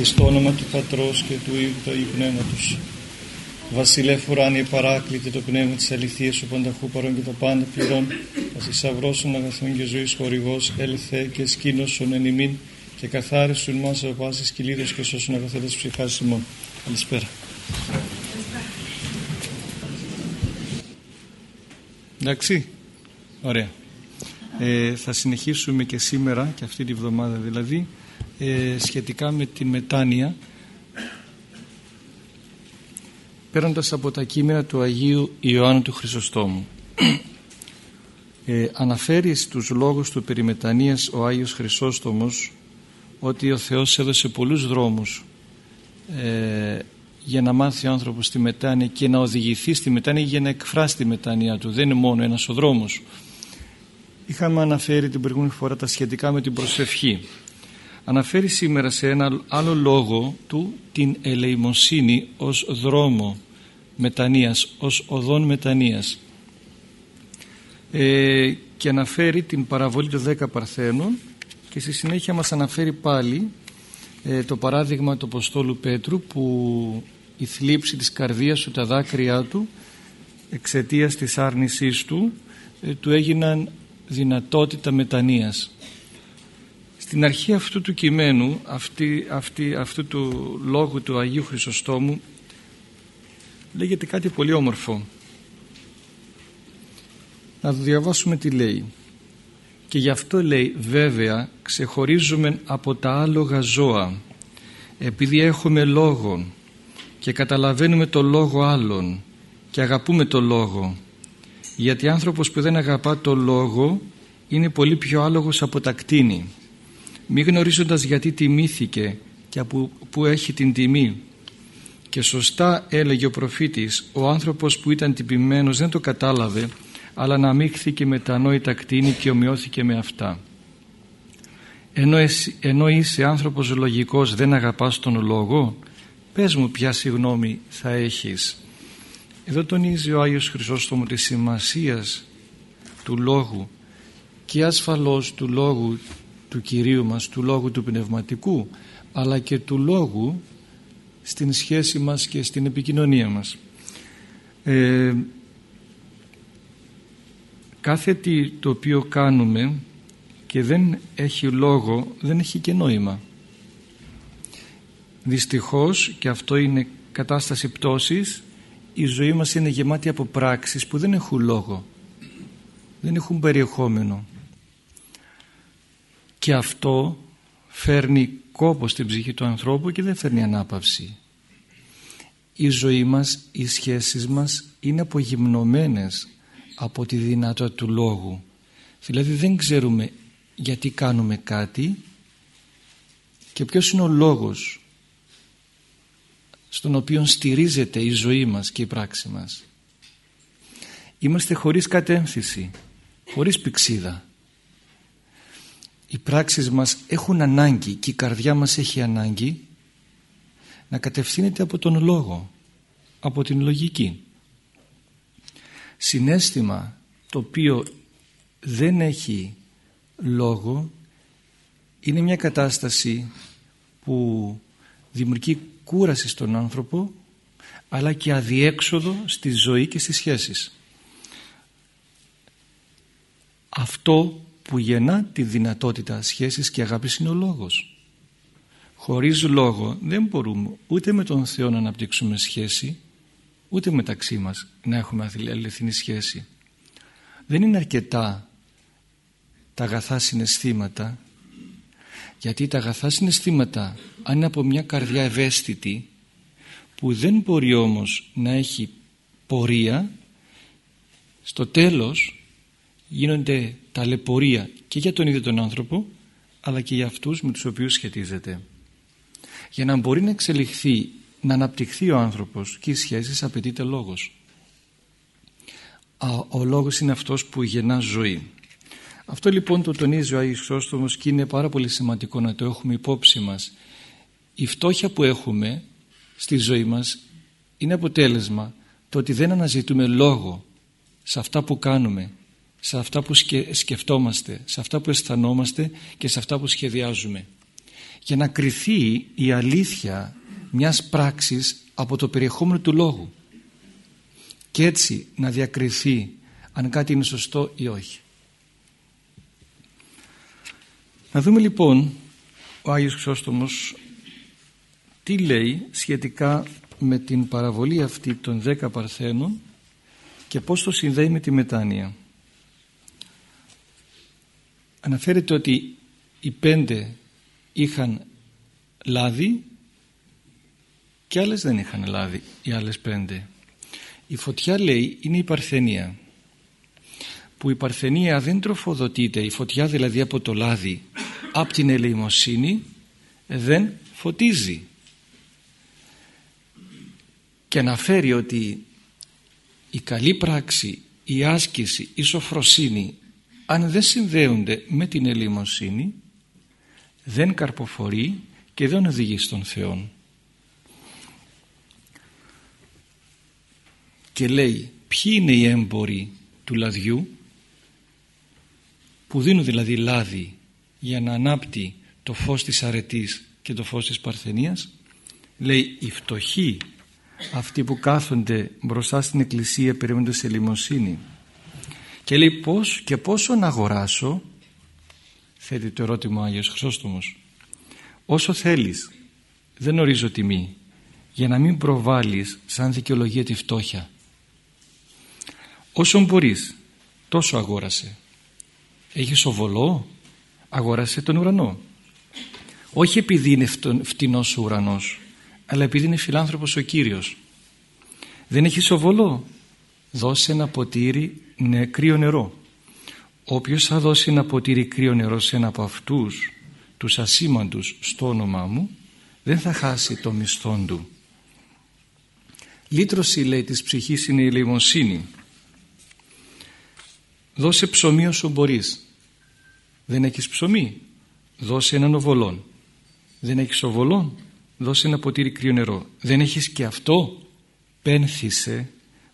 εις το όνομα του Πατρός και του Υιού του Αγίου Πνεύματος. Βασιλεύ ουράνιε παράκλητε το πνεύμα της αληθείας ο πανταχού παρόν και το πάντα πληρών, ο θησαυρός των αγαθών και ζωής χορηγός, έλθε και σκήνωσον εν ημίν και καθάρισον μας από πάσης κυλίδος και σώσον αγαθέτες ψυχάς ημών. Καλησπέρα. Εντάξει, ωραία. Ε, θα συνεχίσουμε και σήμερα και αυτή τη βδομάδα δηλαδή ε, σχετικά με την μετάνοια παίρνοντας από τα κείμενα του Αγίου Ιωάννου του Χρυσοστόμου. Ε, αναφέρει στους λόγους του περιμετανίας ο Άγιος Χρυσόστομος ότι ο Θεός έδωσε πολλούς δρόμους ε, για να μάθει ο άνθρωπος τη μετάνοια και να οδηγηθεί στη μετάνοια για να εκφράσει τη μετάνοια του. Δεν είναι μόνο ένας ο δρόμος. Είχαμε αναφέρει την προηγούμενη φορά τα σχετικά με την προσευχή. Αναφέρει σήμερα σε ένα άλλο λόγο του την ελεημοσύνη ως δρόμο μετανοίας, ως οδόν μετανοίας. Ε, και αναφέρει την παραβολή των δέκα παρθένων και στη συνέχεια μας αναφέρει πάλι ε, το παράδειγμα του Αποστόλου Πέτρου που η θλίψη της καρδίας του, τα δάκρυά του εξαιτίας της άρνησής του ε, του έγιναν δυνατότητα μετανοίας. Στην αρχή αυτού του κειμένου, αυτή, αυτή, αυτού του λόγου του Αγίου Χρυσοστόμου λέγεται κάτι πολύ όμορφο. Να το διαβάσουμε τι λέει. Και γι' αυτό λέει βέβαια ξεχωρίζουμε από τα άλογα ζώα επειδή έχουμε λόγο και καταλαβαίνουμε το λόγο άλλων και αγαπούμε το λόγο γιατί άνθρωπος που δεν αγαπά το λόγο είναι πολύ πιο άλογος από τα κτίνη μη γνωρίζοντας γιατί τιμήθηκε και από που έχει την τιμή. Και σωστά έλεγε ο προφήτης ο άνθρωπος που ήταν τυπημένος δεν το κατάλαβε αλλά αναμίχθηκε με τα ανόητα κτίνη και ομοιώθηκε με αυτά. Ενώ, εσύ, ενώ είσαι άνθρωπος λογικός δεν αγαπάς τον λόγο; Πες μου ποια συγνώμη θα έχεις εδώ τονίζει ο Άγιος Χρυσόστομος τη σημασίας του λόγου και ασφαλώς του λόγου του Κυρίου μας, του λόγου του πνευματικού αλλά και του λόγου στην σχέση μας και στην επικοινωνία μας. Ε, κάθε τι το οποίο κάνουμε και δεν έχει λόγο δεν έχει και νόημα. Δυστυχώς και αυτό είναι κατάσταση πτώσης η ζωή μας είναι γεμάτη από πράξεις που δεν έχουν λόγο δεν έχουν περιεχόμενο και αυτό φέρνει κόπο στην ψυχή του ανθρώπου και δεν φέρνει ανάπαυση η ζωή μας, οι σχέσεις μας είναι απογυμνωμένες από τη δυνατότητα του λόγου δηλαδή δεν ξέρουμε γιατί κάνουμε κάτι και ποιος είναι ο λόγος στον οποίο στηρίζεται η ζωή μας και η πράξη μας. Είμαστε χωρίς κατέμφυση, χωρίς πηξίδα. Οι πράξεις μας έχουν ανάγκη και η καρδιά μας έχει ανάγκη να κατευθύνεται από τον λόγο, από την λογική. Συνέστημα το οποίο δεν έχει λόγο είναι μια κατάσταση που δημιουργεί κούραση στον άνθρωπο αλλά και αδιέξοδο στη ζωή και στις σχέσεις. Αυτό που γεννά τη δυνατότητα σχέσης και αγάπης είναι ο λόγος. Χωρίς λόγο δεν μπορούμε ούτε με τον Θεό να αναπτύξουμε σχέση ούτε μεταξύ μας να έχουμε αληθινή σχέση. Δεν είναι αρκετά τα αγαθά συναισθήματα γιατί τα αγαθά συναισθήματα αν είναι από μια καρδιά ευαίσθητη που δεν μπορεί όμως να έχει πορεία στο τέλος γίνονται ταλαιπωρία και για τον ίδιο τον άνθρωπο αλλά και για αυτούς με τους οποίους σχετίζεται. Για να μπορεί να εξελιχθεί, να αναπτυχθεί ο άνθρωπος και οι σχέσεις απαιτείται λόγος. Ο λόγος είναι αυτός που γεννά ζωή. Αυτό λοιπόν το τονίζει ο Άγιος Χρυσόστομος και είναι πάρα πολύ σημαντικό να το έχουμε υπόψη μας. Η φτώχεια που έχουμε στη ζωή μας είναι αποτέλεσμα το ότι δεν αναζητούμε λόγο σε αυτά που κάνουμε, σε αυτά που σκεφτόμαστε, σε αυτά που αισθανόμαστε και σε αυτά που σχεδιάζουμε. για να κριθεί η αλήθεια μιας πράξης από το περιεχόμενο του λόγου και έτσι να διακριθεί αν κάτι είναι σωστό ή όχι. Να δούμε λοιπόν ο Άγιος Χρυσόστομος τι λέει σχετικά με την παραβολή αυτή των δέκα παρθένων και πώς το συνδέει με τη μετάνοια. Αναφέρεται ότι οι πέντε είχαν λάδι και άλλες δεν είχαν λάδι οι άλλες πέντε. Η φωτιά λέει είναι η παρθενία που η παρθενία δεν τροφοδοτείται, η φωτιά δηλαδή από το λάδι, από την ελεημοσύνη δεν φωτίζει. Και αναφέρει ότι η καλή πράξη, η άσκηση, η σοφροσύνη αν δεν συνδέονται με την ελεημοσύνη δεν καρποφορεί και δεν οδηγεί στον Θεό. Και λέει ποιοι είναι οι έμποροι του λαδιού που δίνουν δηλαδή λάδι για να ανάπτει το φως της αρετής και το φως της παρθενίας λέει οι φτωχοί αυτοί που κάθονται μπροστά στην εκκλησία περιμένοντας σε λιμοσύνη και λέει πώς και πόσο να αγοράσω θέτει το ερώτημα ο Άγιος Χρυσόστομος. Όσο θέλεις δεν ορίζω τιμή για να μην προβάλλεις σαν δικαιολογία τη φτώχεια. Όσο μπορείς τόσο αγόρασε. Έχεις σοβολό; Αγόρασε τον ουρανό. Όχι επειδή είναι φτηνός ο ουρανός αλλά επειδή είναι φιλάνθρωπος ο Κύριος. Δεν έχεις σοβολό; Δώσε ένα ποτήρι κρύο νερό. Όποιος θα δώσει ένα ποτήρι κρύο νερό σε ένα από αυτούς τους ασήμαντους στο όνομά μου δεν θα χάσει το μισθόν του. Λύτρωση λέει της ψυχής είναι η λιμοσύνη δώσε ψωμί όσο μπορείς. Δεν έχεις ψωμί. Δώσε έναν οβολόν. Δεν έχεις οβολόν. Δώσε ένα ποτήρι κρύο νερό. Δεν έχεις και αυτό. Πένθησε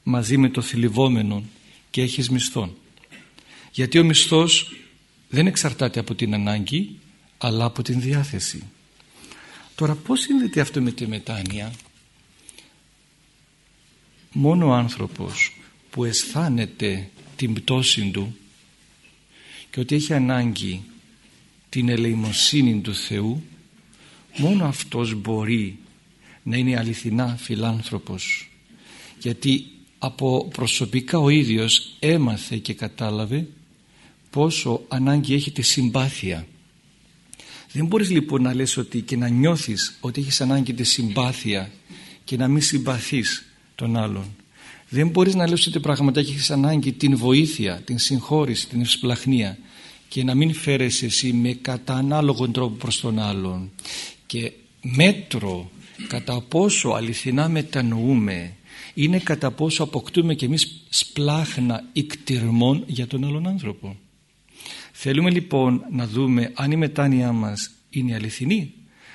μαζί με το θλιβόμενο και έχεις μισθόν. Γιατί ο μισθός δεν εξαρτάται από την ανάγκη αλλά από την διάθεση. Τώρα πως συνδέεται αυτό με τη μετάνοια; Μόνο ο άνθρωπος που αισθάνεται την πτώση του και ότι έχει ανάγκη την ελεημοσύνη του Θεού μόνο αυτός μπορεί να είναι αληθινά φιλάνθρωπος. Γιατί από προσωπικά ο ίδιος έμαθε και κατάλαβε πόσο ανάγκη έχει τη συμπάθεια. Δεν μπορείς λοιπόν να λες ότι και να νιώθεις ότι έχεις ανάγκη τη συμπάθεια και να μην συμπαθείς τον άλλον. Δεν μπορείς να λες ότι πραγματικά έχεις ανάγκη την βοήθεια, την συγχώρηση, την ευσπλαχνία και να μην φέρεσαι εσύ με κατά ανάλογο τρόπο προς τον άλλον. Και μέτρο κατά πόσο αληθινά μετανοούμε είναι κατά πόσο αποκτούμε και εμείς σπλάχνα ικτυρμών για τον άλλον άνθρωπο. Θέλουμε λοιπόν να δούμε αν η μετάνοια μας είναι αληθινή,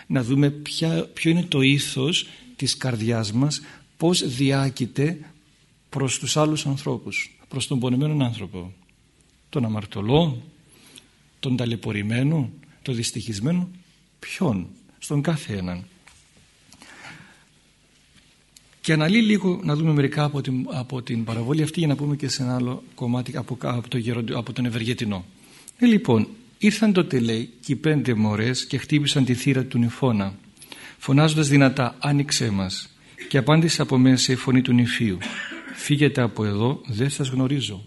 να δούμε ποια, ποιο είναι το ήθος της καρδιάς μας, πώς διάκειται προς τους άλλους ανθρώπους, προς τον πονεμένο άνθρωπο, τον αμαρτωλό, τον ταλαιπωρημένο, τον δυστυχισμένο, ποιον, στον κάθε έναν. Και αναλύει λίγο να δούμε μερικά από την, από την παραβολή αυτή για να πούμε και σε ένα άλλο κομμάτι από, από, το από τον Ευεργετινό. Ε, λοιπόν, ήρθαν τότε λέει και οι πέντε μωρές και χτύπησαν τη θύρα του νηφώνα φωνάζοντας δυνατά άνοιξέ μας και απάντησε από μέσα η φωνή του νηφίου φύγετε από εδώ δεν σας γνωρίζω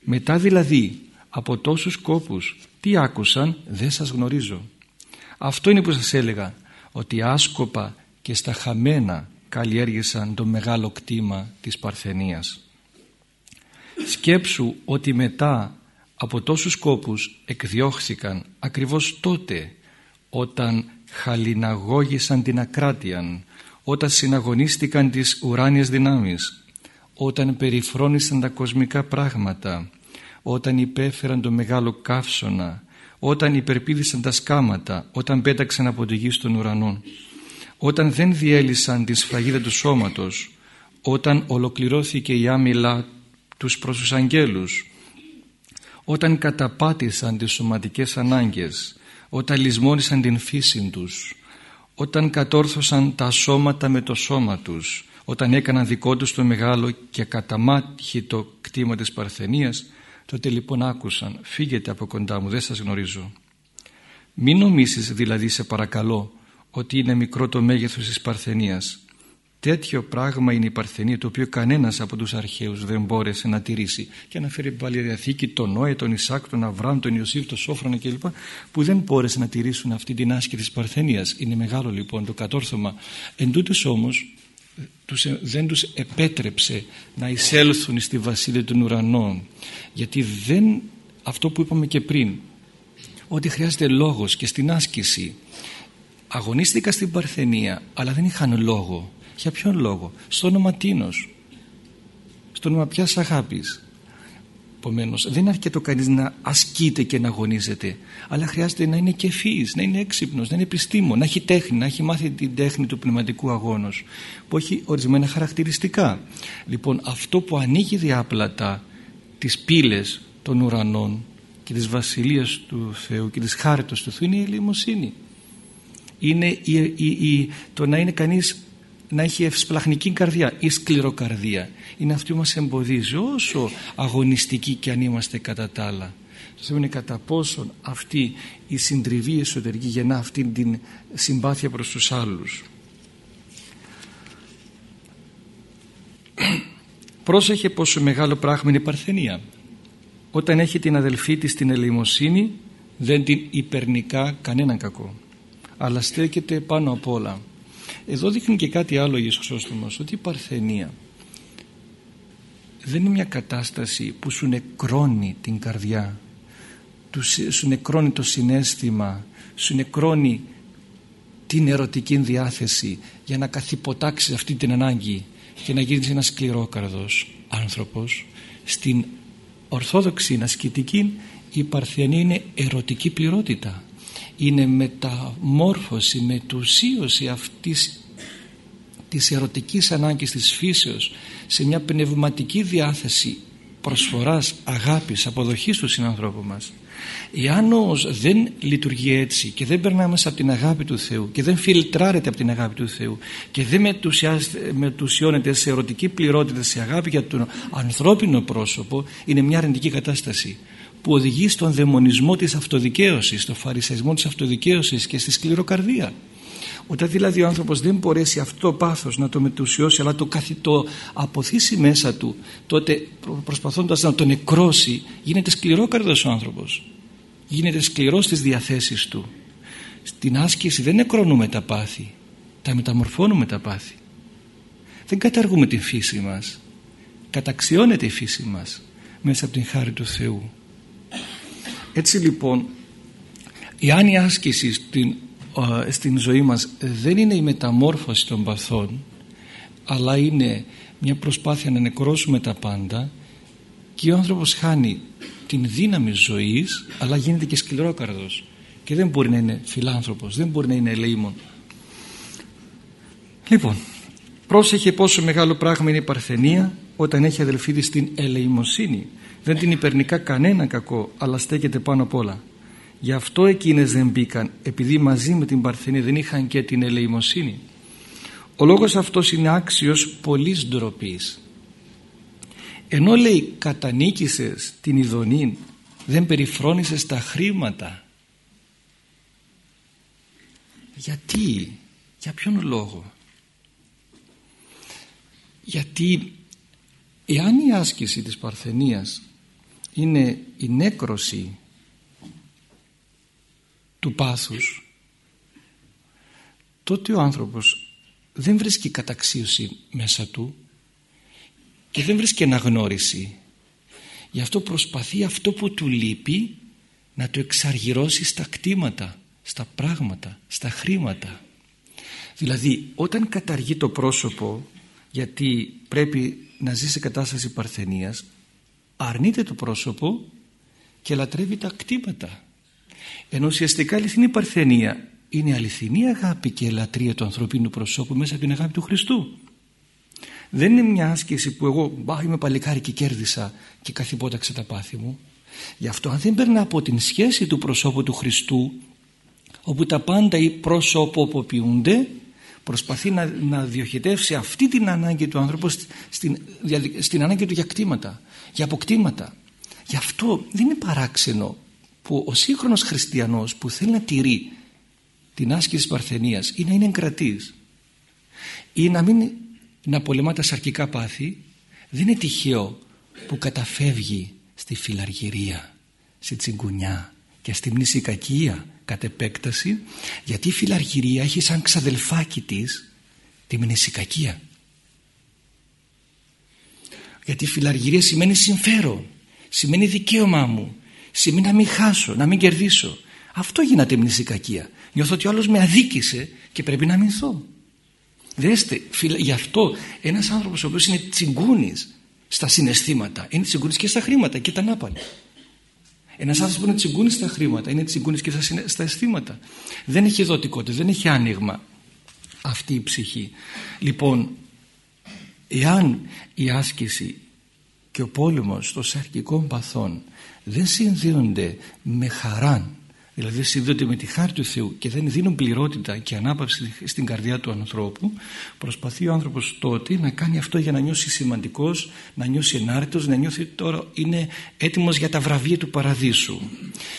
μετά δηλαδή από τόσους κόπους τι άκουσαν δεν σας γνωρίζω αυτό είναι που σας έλεγα ότι άσκοπα και στα χαμένα καλλιέργησαν το μεγάλο κτήμα της Παρθενίας. Σκέψου ότι μετά από τόσους κόπους εκδιώχθηκαν ακριβώς τότε όταν χαλιναγώγησαν την ακράτειαν όταν συναγωνίστηκαν τις ουράνιες δυνάμεις όταν περιφρόνησαν τα κοσμικά πράγματα όταν υπέφεραν το μεγάλο καύσωνα όταν υπερπίδησαν τα σκάματα όταν πέταξαν από τη γη στον ουρανό όταν δεν διέλυσαν τη σφραγίδα του σώματος όταν ολοκληρώθηκε η άμυλα τους προς τους αγγέλους όταν καταπάτησαν τις σωματικές ανάγκες όταν λησμόνησαν την φύση τους όταν κατόρθωσαν τα σώματα με το σώμα τους όταν έκαναν δικό τους το μεγάλο και το κτήμα της Παρθενίας τότε λοιπόν άκουσαν φύγετε από κοντά μου δεν σας γνωρίζω μην νομίσεις δηλαδή σε παρακαλώ ότι είναι μικρό το μέγεθος της Παρθενίας Τέτοιο πράγμα είναι η Παρθενία το οποίο κανένας από τους αρχαίους δεν μπόρεσε να τηρήσει και αναφέρει πάλι η Διαθήκη τον Νόε, τον Ισάκ, τον Αβράμ, τον Ιωσήφ, τον Σόφρονα κλπ που δεν μπόρεσε να τηρήσουν αυτή την άσκη της Παρθενίας. Είναι μεγάλο λοιπόν το κατόρθωμα. Εν τούτης όμως τους, δεν τους επέτρεψε να εισέλθουν στη βασίλεια των ουρανών γιατί δεν αυτό που είπαμε και πριν ότι χρειάζεται λόγος και στην άσκηση αγωνίστηκα στην Παρθενία αλλά δεν είχαν λόγο για ποιον λόγο; Στο όνομα τίνος. Στο όνομα ποιας αγάπης. Επομένως, δεν είναι αρκετό κανείς να ασκείται και να αγωνίζεται, αλλά χρειάζεται να είναι κεφής, να είναι έξυπνος, να είναι επιστήμον, να έχει τέχνη, να έχει μάθει την τέχνη του πνευματικού αγώνος, που έχει ορισμένα χαρακτηριστικά. Λοιπόν, αυτό που ανοίγει διάπλατα τις πύλες των ουρανών και της βασιλείας του Θεού και της χάριτος του Θεού είναι η ελεημοσύνη. Είναι η, η, το να είναι κανείς να έχει ευσπλαχνική καρδιά ή σκληροκαρδία είναι αυτή που μας εμποδίζει όσο αγωνιστικοί και αν είμαστε κατά τα άλλα. Το θέμα είναι κατά πόσον αυτή η συντριβή εσωτερική γεννά αυτή την συμπάθεια προς τους άλλους. Πρόσεχε πόσο μεγάλο πράγμα είναι η Παρθενία. Όταν έχει την αδελφή της την ελεημοσύνη δεν την υπερνικά κανέναν κακό αλλά στέκεται πάνω απ' όλα. Εδώ δείχνει και κάτι άλλο η Ιησούς ότι η παρθενία δεν είναι μια κατάσταση που σου νεκρώνει την καρδιά σου νεκρώνει το συνέστημα σου νεκρώνει την ερωτική διάθεση για να καθυποτάξεις αυτή την ανάγκη και να γίνεις ένας σκληρόκαρδος άνθρωπος. Στην ορθόδοξη ασκητική η παρθενία είναι ερωτική πληρότητα είναι μεταμόρφωση, μετουσίωση αυτής της ερωτικής ανάγκης της φύσεως σε μια πνευματική διάθεση προσφοράς, αγάπης, αποδοχής του συνανθρώπου μας. Εάν όμως δεν λειτουργεί έτσι και δεν περνά μέσα από την αγάπη του Θεού και δεν φιλτράρεται από την αγάπη του Θεού και δεν μετουσιώνεται σε ερωτική πληρότητα, σε αγάπη για τον ανθρώπινο πρόσωπο είναι μια αρνητική κατάσταση που οδηγεί στον δαιμονισμό της αυτοδικαίωσης, στον φαρισαϊσμό της αυτοδικαίωσης και στη σκληροκαρδία. Όταν δηλαδή ο άνθρωπος δεν μπορέσει αυτό το πάθος να το μετουσιώσει αλλά το, το αποθήσει μέσα του τότε προσπαθώντας να το νεκρώσει γίνεται σκληρόκαρδος ο άνθρωπος. Γίνεται σκληρός στις διαθέσεις του. Στην άσκηση δεν νεκρώνουμε τα πάθη τα μεταμορφώνουμε τα πάθη. Δεν καταργούμε την φύση μας. Καταξιώνεται η φύση μας μέσα από την χάρη του Θεού έτσι λοιπόν εάν η άσκηση στην, στην ζωή μας δεν είναι η μεταμόρφωση των παθών αλλά είναι μια προσπάθεια να νεκρώσουμε τα πάντα και ο άνθρωπος χάνει την δύναμη ζωής αλλά γίνεται και σκληρόκαρδος και δεν μπορεί να είναι φιλάνθρωπος, δεν μπορεί να είναι ελεήμων. Λοιπόν, πρόσεχε πόσο μεγάλο πράγμα είναι η παρθενία όταν έχει αδελφή της την ελεημοσύνη δεν την υπερνικά κανένα κακό αλλά στέκεται πάνω απ' όλα. Γι' αυτό εκείνες δεν μπήκαν επειδή μαζί με την Παρθενία δεν είχαν και την ελεημοσύνη. Ο λόγος αυτός είναι άξιος πολλής ντροπής. ενώ λέει κατανίκησες την ειδονή δεν περιφρόνησες τα χρήματα. Γιατί για ποιον λόγο; Γιατί εάν η άσκηση της Παρθενίας είναι η νέκρωση του πάθους τότε ο άνθρωπος δεν βρίσκει καταξίωση μέσα του και δεν βρίσκει αναγνώριση. Γι' αυτό προσπαθεί αυτό που του λείπει να το εξαργυρώσει στα κτήματα στα πράγματα, στα χρήματα. Δηλαδή όταν καταργεί το πρόσωπο γιατί πρέπει να ζει σε κατάσταση παρθενίας αρνείται το πρόσωπο και λατρεύει τα κτήματα. Ενώ ουσιαστικά αληθινή παρθενία είναι αληθινή αγάπη και λατρεία του ανθρωπίνου προσώπου μέσα από την αγάπη του Χριστού. Δεν είναι μια άσκηση που εγώ μπα, είμαι παλικάρι και κέρδισα και καθυπόταξα τα πάθη μου γι' αυτό αν δεν περνά από την σχέση του προσώπου του Χριστού όπου τα πάντα προσωποποιούνται προσπαθεί να, να διοχετεύσει αυτή την ανάγκη του άνθρωπου στην, στην ανάγκη του για κτήματα, για αποκτήματα. Γι' αυτό δεν είναι παράξενο που ο σύγχρονος χριστιανός που θέλει να τηρεί την άσκηση της παρθενίας ή να είναι εγκρατής ή να μην να πολεμά τα σαρκικά πάθη δεν είναι τυχαίο που καταφεύγει στη φιλαργυρία, στη τσιγκουνιά και στη μνησικακία κατ' επέκταση γιατί η φιλαργυρία έχει σαν ξαδελφάκι της τη μνησικακία. Γιατί η φιλαργυρία σημαίνει συμφέρον σημαίνει δικαίωμά μου σημαίνει να μην χάσω, να μην κερδίσω. Αυτό γίνεται μνησικακία. Νιώθω ότι ο άλλος με αδίκησε και πρέπει να μηνθώ. Δέστε γι' αυτό ένας άνθρωπος ο οποίος είναι τσιγκούνης στα συναισθήματα είναι τσιγκούνης και στα χρήματα και τα νάπαλη ένας άνθρωπος που είναι τσιγκούνης στα χρήματα είναι τσιγκούνης και στα αισθήματα. Δεν έχει δοτικότητα, δεν έχει άνοιγμα αυτή η ψυχή. Λοιπόν εάν η άσκηση και ο πόλεμος των σαρκικών παθών δεν συνδύονται με χαράν δηλαδή συνδέονται με τη χάρη του Θεού και δεν δίνουν πληρότητα και ανάπαυση στην καρδιά του ανθρώπου προσπαθεί ο άνθρωπος τότε να κάνει αυτό για να νιώσει σημαντικός να νιώσει ενάρετος να νιώθει τώρα είναι έτοιμος για τα βραβεία του παραδείσου.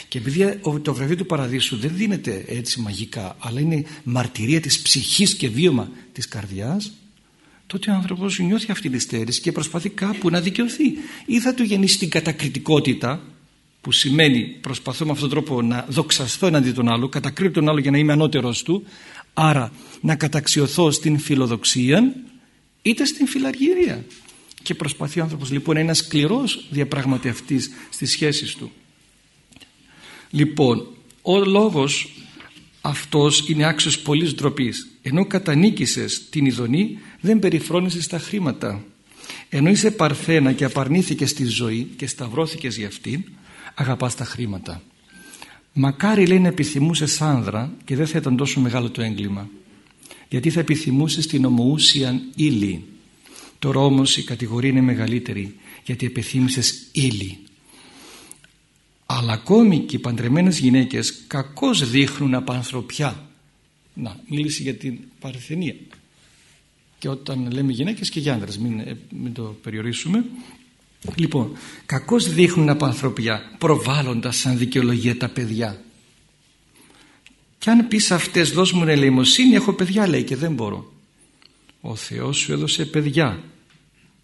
Και επειδή το βραβείο του παραδείσου δεν δίνεται έτσι μαγικά αλλά είναι μαρτυρία της ψυχής και βίωμα της καρδιάς τότε ο άνθρωπος νιώθει αυτή τη στέρηση και προσπαθεί κάπου να δικαιωθεί. Ή θα του γεννήσει την κατακριτικότητα που σημαίνει προσπαθώ με αυτόν τον τρόπο να δοξαστώ εναντί τον άλλο, κατακρίνω τον άλλο για να είμαι ανώτερος του, άρα να καταξιωθώ στην φιλοδοξία είτε στην φιλαργυρία. Και προσπαθεί ο άνθρωπος λοιπόν να είναι ένας σκληρός διαπραγματευτής στις σχέσεις του. Λοιπόν, ο λόγος αυτός είναι άξιος πολλής ντροπής. Ενώ κατανίκησες την ειδονή δεν περιφρόνησες στα χρήματα. Ενώ είσαι παρθένα και απαρνήθηκες τη ζωή και σταυρώθηκες για αυτήν αγαπάς τα χρήματα. Μακάρι λέει να επιθυμούσες άνδρα και δεν θα ήταν τόσο μεγάλο το έγκλημα. Γιατί θα επιθυμούσες την ομοούσια ύλη. Τώρα όμω η κατηγορία είναι μεγαλύτερη γιατί επιθύμησες ύλη. Αλλά ακόμη και οι παντρεμένες γυναίκες κακώς δείχνουν απανθρωπιά. Να, μίλησε για την παρθενία. Και όταν λέμε γυναίκες και για άνδρες, μην, ε, μην το περιορίσουμε. Λοιπόν, κακώς δείχνουν από ανθρωπιά προβάλλοντας σαν δικαιολογία τα παιδιά. Και αν πεις αυτές δώσ' μου ελεημοσύνη έχω παιδιά λέει και δεν μπορώ. Ο Θεός σου έδωσε παιδιά.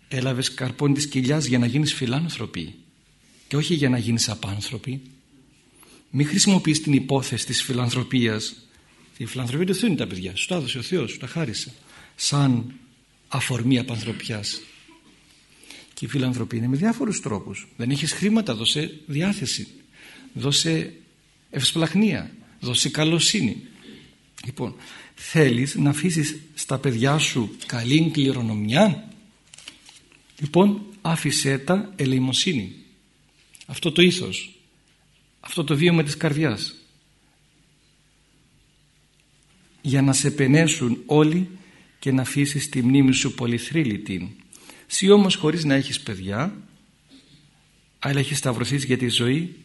Έλαβες καρπόν της κοιλιάς για να γίνεις φιλάνθρωποι και όχι για να γίνεις απάνθρωποι. Μην χρησιμοποιείς την υπόθεση της φιλανθρωπίας. Η φιλανθρωπία του Θεού είναι τα παιδιά. Σου τα έδωσε ο Θεός, σου τα χάρισε. Σαν αφορμή απανθρωπιάς. Και η φιλανθρωπία είναι με διάφορους τρόπους. Δεν έχεις χρήματα, δώσε διάθεση. Δώσε ευσπλαχνία. Δώσε καλοσύνη. Λοιπόν, θέλεις να αφήσεις στα παιδιά σου καλή κληρονομιά; Λοιπόν, άφησέ τα ελεημοσύνη. Αυτό το ήθος. Αυτό το βίωμα της καρδιάς. Για να σε πενέσουν όλοι και να αφήσεις τη μνήμη σου πολυθρύλητη Συ όμως χωρίς να έχεις παιδιά αλλά έχεις σταυρωθείς για τη ζωή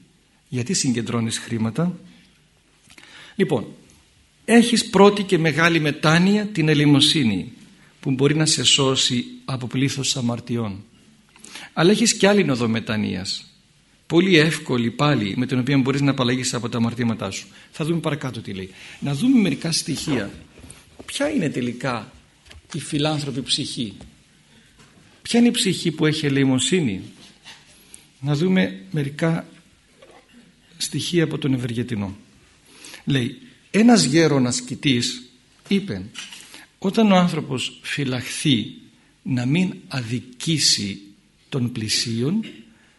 γιατί συγκεντρώνεις χρήματα; Λοιπόν έχεις πρώτη και μεγάλη μετάνοια την ελεημοσύνη που μπορεί να σε σώσει από πλήθος αμαρτιών. Αλλά έχεις και άλλη νοδό μετανοίας πολύ εύκολη πάλι με την οποία μπορείς να απαλλαγείς από τα αμαρτήματά σου. Θα δούμε παρακάτω τι λέει. Να δούμε μερικά στοιχεία. Ποια είναι τελικά η φιλάνθρωπη ψυχή; Ποια είναι η ψυχή που έχει ελεημοσύνη; Να δούμε μερικά στοιχεία από τον Ευεργετινό. Λέει, ένας γέρον ασκητής είπε όταν ο άνθρωπος φυλαχθεί να μην αδικήσει τον πλησίον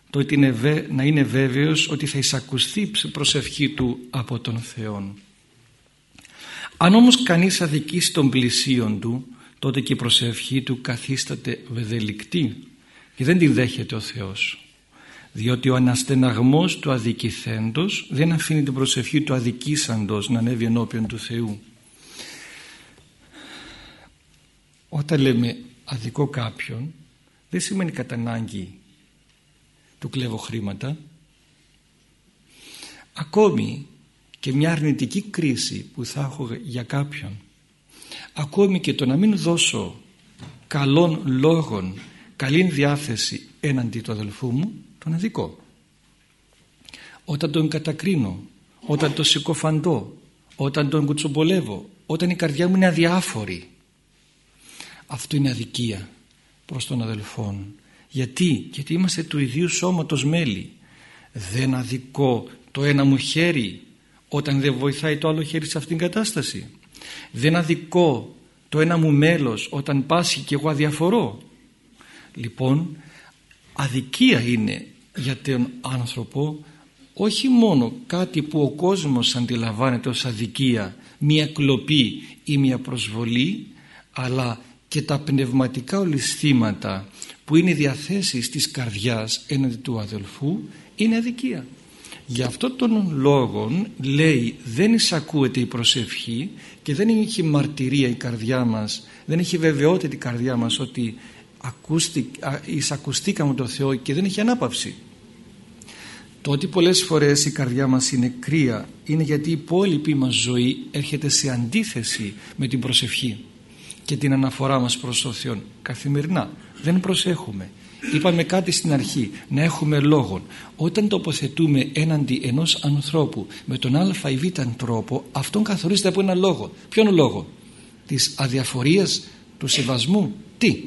το είναι να είναι βέβαιος ότι θα εισακουστεί η προσευχή του από τον Θεό. Αν όμως κανείς αδικήσει τον πλησίον του τότε και η προσευχή του καθίσταται βεδελικτή και δεν την δέχεται ο Θεός. Διότι ο αναστεναγμός του αδικηθέντος δεν αφήνει την προσευχή του αδικήσαντος να ανέβει ενώπιον του Θεού. Όταν λέμε αδικό κάποιον δεν σημαίνει κατά ανάγκη του κλέβω χρήματα. Ακόμη και μια αρνητική κρίση που θα έχω για κάποιον ακόμη και το να μην δώσω καλών λόγων καλή διάθεση έναντι του αδελφού μου τον αδικό. Όταν τον κατακρίνω όταν τον συκοφαντώ όταν τον κουτσομπολεύω όταν η καρδιά μου είναι αδιάφορη αυτό είναι αδικία προς τον αδελφόν. Γιατί, γιατί είμαστε του ιδίου σώματος μέλη. Δεν αδικό το ένα μου χέρι όταν δεν βοηθάει το άλλο χέρι σε αυτήν την κατάσταση δεν αδικό το ένα μου μέλος όταν πάσχει και εγώ αδιαφορώ. Λοιπόν αδικία είναι για τον άνθρωπο όχι μόνο κάτι που ο κόσμος αντιλαμβάνεται ως αδικία μια κλοπή ή μια προσβολή αλλά και τα πνευματικά ολισθήματα που είναι διαθέσεις της καρδιάς έναντι του αδελφού είναι αδικία Γι' αυτό τον λόγο λέει δεν εισακούεται η προσευχή και δεν έχει μαρτυρία η καρδιά μας, δεν έχει βεβαιότητα η καρδιά μας ότι εισακουστήκαμε το Θεό και δεν έχει ανάπαυση. Το ότι πολλές φορές η καρδιά μας είναι κρύα είναι γιατί η υπόλοιπη μας ζωή έρχεται σε αντίθεση με την προσευχή και την αναφορά μας προς τον Θεό καθημερινά. Δεν προσέχουμε είπαμε κάτι στην αρχή να έχουμε λόγο όταν τοποθετούμε έναντι ενός ανθρώπου με τον α ή β τρόπο αυτόν καθορίζεται από ένα λόγο. Ποιον λόγος; Της αδιαφορίας του σεβασμού; Τι;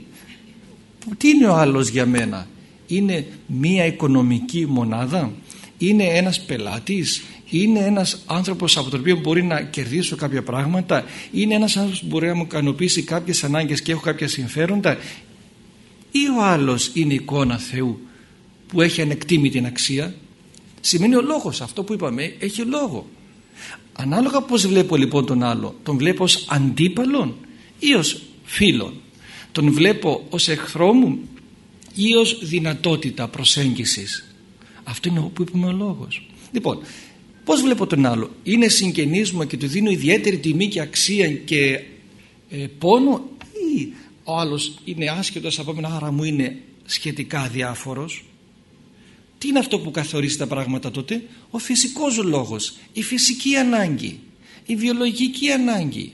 Τι είναι ο άλλος για μένα; Είναι μία οικονομική μονάδα; Είναι ένας πελάτης; Είναι ένας άνθρωπος από τον οποίο μπορεί να κερδίσω κάποια πράγματα; Είναι ένας άνθρωπος που μπορεί να μου ικανοποιήσει κάποιες ανάγκες και έχω κάποια συμφέροντα; Ή ο άλλος είναι εικόνα Θεού που έχει ανεκτήμητη αξία σημαίνει ο λόγος. Αυτό που είπαμε έχει λόγο. Ανάλογα πως βλέπω λοιπόν τον άλλο τον βλέπω ως αντίπαλον ή ως φίλον; Τον βλέπω ως εχθρό μου ή ως δυνατότητα προσέγγισης; Αυτό είναι που είπαμε ο λόγος. Λοιπόν πως βλέπω τον άλλο; Είναι συγγενής μου και του δίνω ιδιαίτερη τιμή και αξία και ε, πόνο ή ο άλλος είναι άσχετος από μένα άρα μου είναι σχετικά διάφορος. Τι είναι αυτό που καθορίζει τα πράγματα τότε; Ο φυσικός λόγος η φυσική ανάγκη η βιολογική ανάγκη.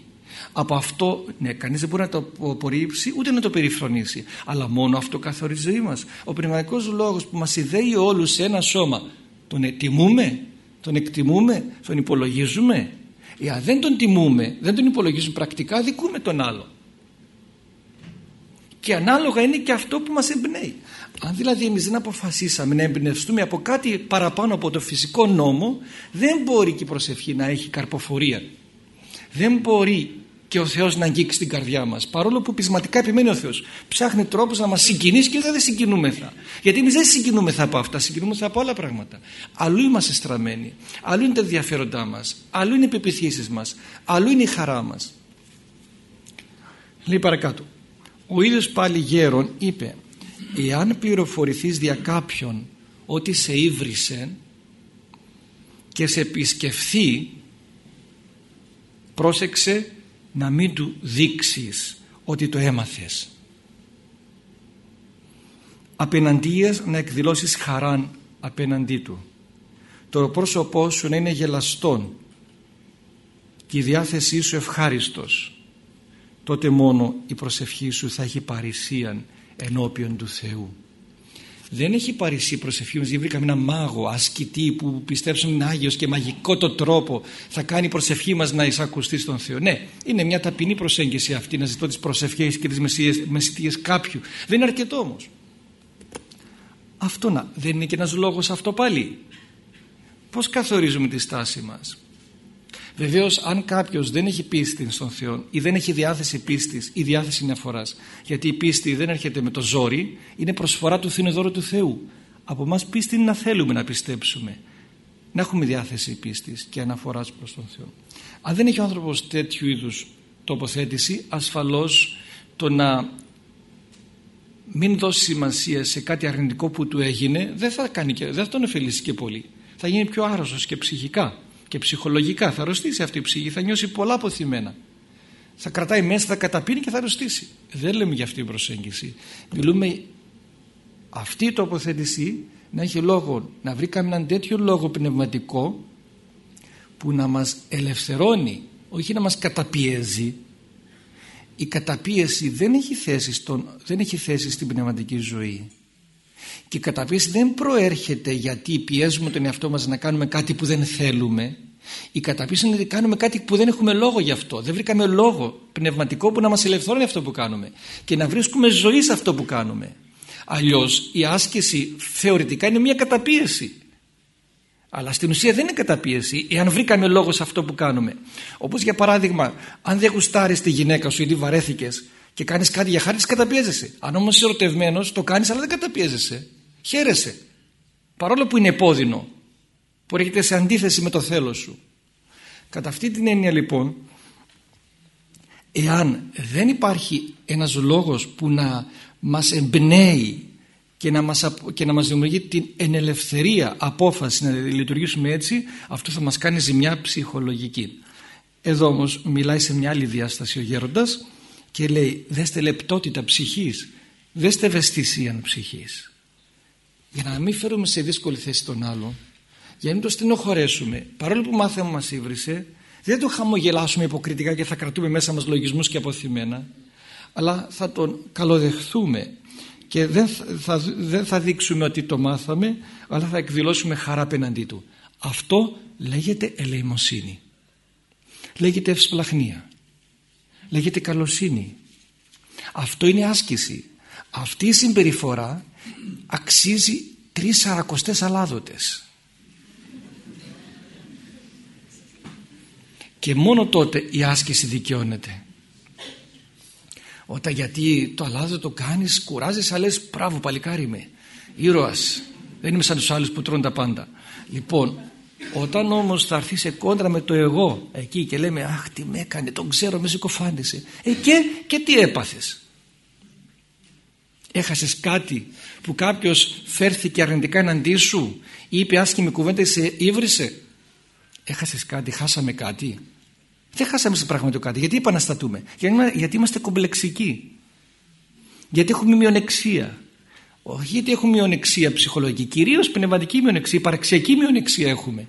Από αυτό ναι κανείς δεν μπορεί να το απορρίψει ούτε να το περιφρονήσει. Αλλά μόνο αυτό καθορίζει ζωή μας. Ο πνευματικός λόγος που μας ιδέει όλους σε ένα σώμα τον τιμούμε τον εκτιμούμε, τον υπολογίζουμε. Εάν δεν τον τιμούμε δεν τον υπολογίζουμε πρακτικά δικούμε τον άλλο και ανάλογα είναι και αυτό που μας εμπνέει. Αν δηλαδή εμείς δεν αποφασίσαμε να εμπνευστούμε από κάτι παραπάνω από το φυσικό νόμο δεν μπορεί και η προσευχή να έχει καρποφορία. Δεν μπορεί και ο Θεός να αγγίξει την καρδιά μας. Παρόλο που πεισματικά επιμένει ο Θεός ψάχνει τρόπους να μας συγκινήσει και δεν συγκινούμεθα. Γιατί εμείς δεν συγκινούμεθα από αυτά συγκινούμεθα από άλλα πράγματα. Αλλού είμαστε στραμμένοι αλλού είναι τα ενδιαφέροντά μας αλλού είναι οι πεπιθήσεις μας αλλού είναι η χαρά μας. Λέει παρακάτω ο ίδιος πάλι γέρον είπε εάν πληροφορηθείς δια κάποιον ότι σε ύβρισε και σε επισκεφθεί πρόσεξε να μην του δείξεις ότι το έμαθες απέναντίας να εκδηλώσεις χαράν απέναντί του. Το πρόσωπός σου να είναι γελαστόν και η διάθεσή σου ευχάριστος τότε μόνο η προσευχή σου θα έχει παρησίαν ενώπιον του Θεού. Δεν έχει παρησεί η προσευχή μας, γιατί βρήκαμε ένα μάγο, ασκητή που πιστέψουν είναι Άγιος και μαγικό το τρόπο θα κάνει η προσευχή μας να εισακουστεί στον Θεό. Ναι, είναι μια ταπεινή προσέγγιση αυτή να ζητώ τις προσευχές και τις μεσητείες κάποιου. Δεν είναι αρκετό όμως. Αυτό να, δεν είναι και ένας λόγος αυτό πάλι. Πώς καθορίζουμε τη στάση μας; Βεβαίως, αν κάποιος δεν έχει πίστη στον Θεό ή δεν έχει διάθεση πίστης ή διάθεση νεαφορά, γιατί η πίστη δεν έρχεται με το ζόρι, είναι προσφορά του θύνου του Θεού. Από εμάς πίστη είναι να θέλουμε να πιστέψουμε, να έχουμε διάθεση πίστης και αναφοράς προς τον Θεό. Αν δεν έχει ο άνθρωπος τέτοιου είδους τοποθέτηση, ασφαλώς το να μην δώσει σημασία σε κάτι αρνητικό που του έγινε δεν θα, κάνει και, δεν θα τον ωφελήσει και πολύ. Θα γίνει πιο άρρωστος και ψυχικά και ψυχολογικά θα αρρωστήσει αυτή η ψυχή θα νιώσει πολλά αποθυμένα. Θα κρατάει μέσα, θα καταπίνει και θα αρρωστήσει. Δεν λέμε για αυτή την προσέγγιση. Μιλούμε αυτή η τοποθέτηση να έχει λόγο να βρει έναν τέτοιο λόγο πνευματικό που που να μας ελευθερώνει όχι να μας καταπιέζει. Η καταπίεση δεν έχει θέση, στον, δεν έχει θέση στην πνευματική ζωή. Και η καταπίεση δεν προέρχεται γιατί πιέζουμε τον εαυτό μας να κάνουμε κάτι που δεν θέλουμε η καταπίεση είναι ότι κάνουμε κάτι που δεν έχουμε λόγο γι' αυτό δεν βρήκαμε λόγο πνευματικό που να μας ελευθερώνει αυτό που κάνουμε και να βρίσκουμε ζωή σε αυτό που κάνουμε αλλιώς η άσκηση θεωρητικά είναι μια καταπίεση αλλά στην ουσία δεν είναι καταπίεση εάν βρήκαμε λόγο σε αυτό που κάνουμε. Όπως για παράδειγμα, αν δεν γουστάρεις τη γυναίκα σου γιατί βαρέθηκες και κάνεις κάτι για χάρη, καταπιέζεσαι. Αν όμως είσαι ερωτευμένος, το κάνεις αλλά δεν καταπιέζεσαι. Χαίρεσαι. Παρόλο που είναι επώδυνο, που έρχεται σε αντίθεση με το θέλω σου. Κατά αυτή την έννοια λοιπόν, εάν δεν υπάρχει ένας λόγος που να μας εμπνέει και να, μας, και να μας δημιουργεί την ενελευθερία απόφαση να λειτουργήσουμε έτσι αυτό θα μας κάνει ζημιά ψυχολογική εδώ όμως μιλάει σε μια άλλη διάσταση ο γέροντας και λέει δέστε λεπτότητα ψυχής δέστε ευαισθησία ψυχής για να μην φέρουμε σε δύσκολη θέση τον άλλο για να μην το στενοχωρέσουμε. Παρόλο που μάθαμε μας ήβρισε δεν το χαμογελάσουμε υποκριτικά και θα κρατούμε μέσα μας λογισμούς και αποθυμένα αλλά θα τον καλοδεχθούμε και δεν θα, δεν θα δείξουμε ότι το μάθαμε αλλά θα εκδηλώσουμε χαρά απέναντί του. Αυτό λέγεται ελεημοσύνη. Λέγεται ευσπλαχνία. Λέγεται καλοσύνη. Αυτό είναι άσκηση. Αυτή η συμπεριφορά αξίζει τρεις σαρακοστές αλάδοτες και μόνο τότε η άσκηση δικαιώνεται. Όταν γιατί το αλάδο το κάνεις κουράζεις αλλά λες μπράβο παλικάρι με ήρωας. Δεν είμαι σαν τους άλλους που τρώνε τα πάντα λοιπόν όταν όμως θα έρθεις σε κόντρα με το εγώ εκεί και λέμε αχ τι με έκανε τον ξέρω με συκοφάντησε ε, και, και τι έπαθες. Έχασες κάτι που κάποιος φέρθηκε αρνητικά εναντί σου ή είπε άσχημη κουβέντα σε ύβρισε έχασες κάτι, χάσαμε κάτι δεν χάσαμε στην πραγματικότητα. Γιατί επαναστατούμε; Γιατί είμαστε κομπλεξικοί. Γιατί έχουμε μειονεξία. Όχι γιατί έχουμε μειονεξία ψυχολογική, κυρίως πνευματική μειονεξία, υπαρξιακή μειονεξία έχουμε.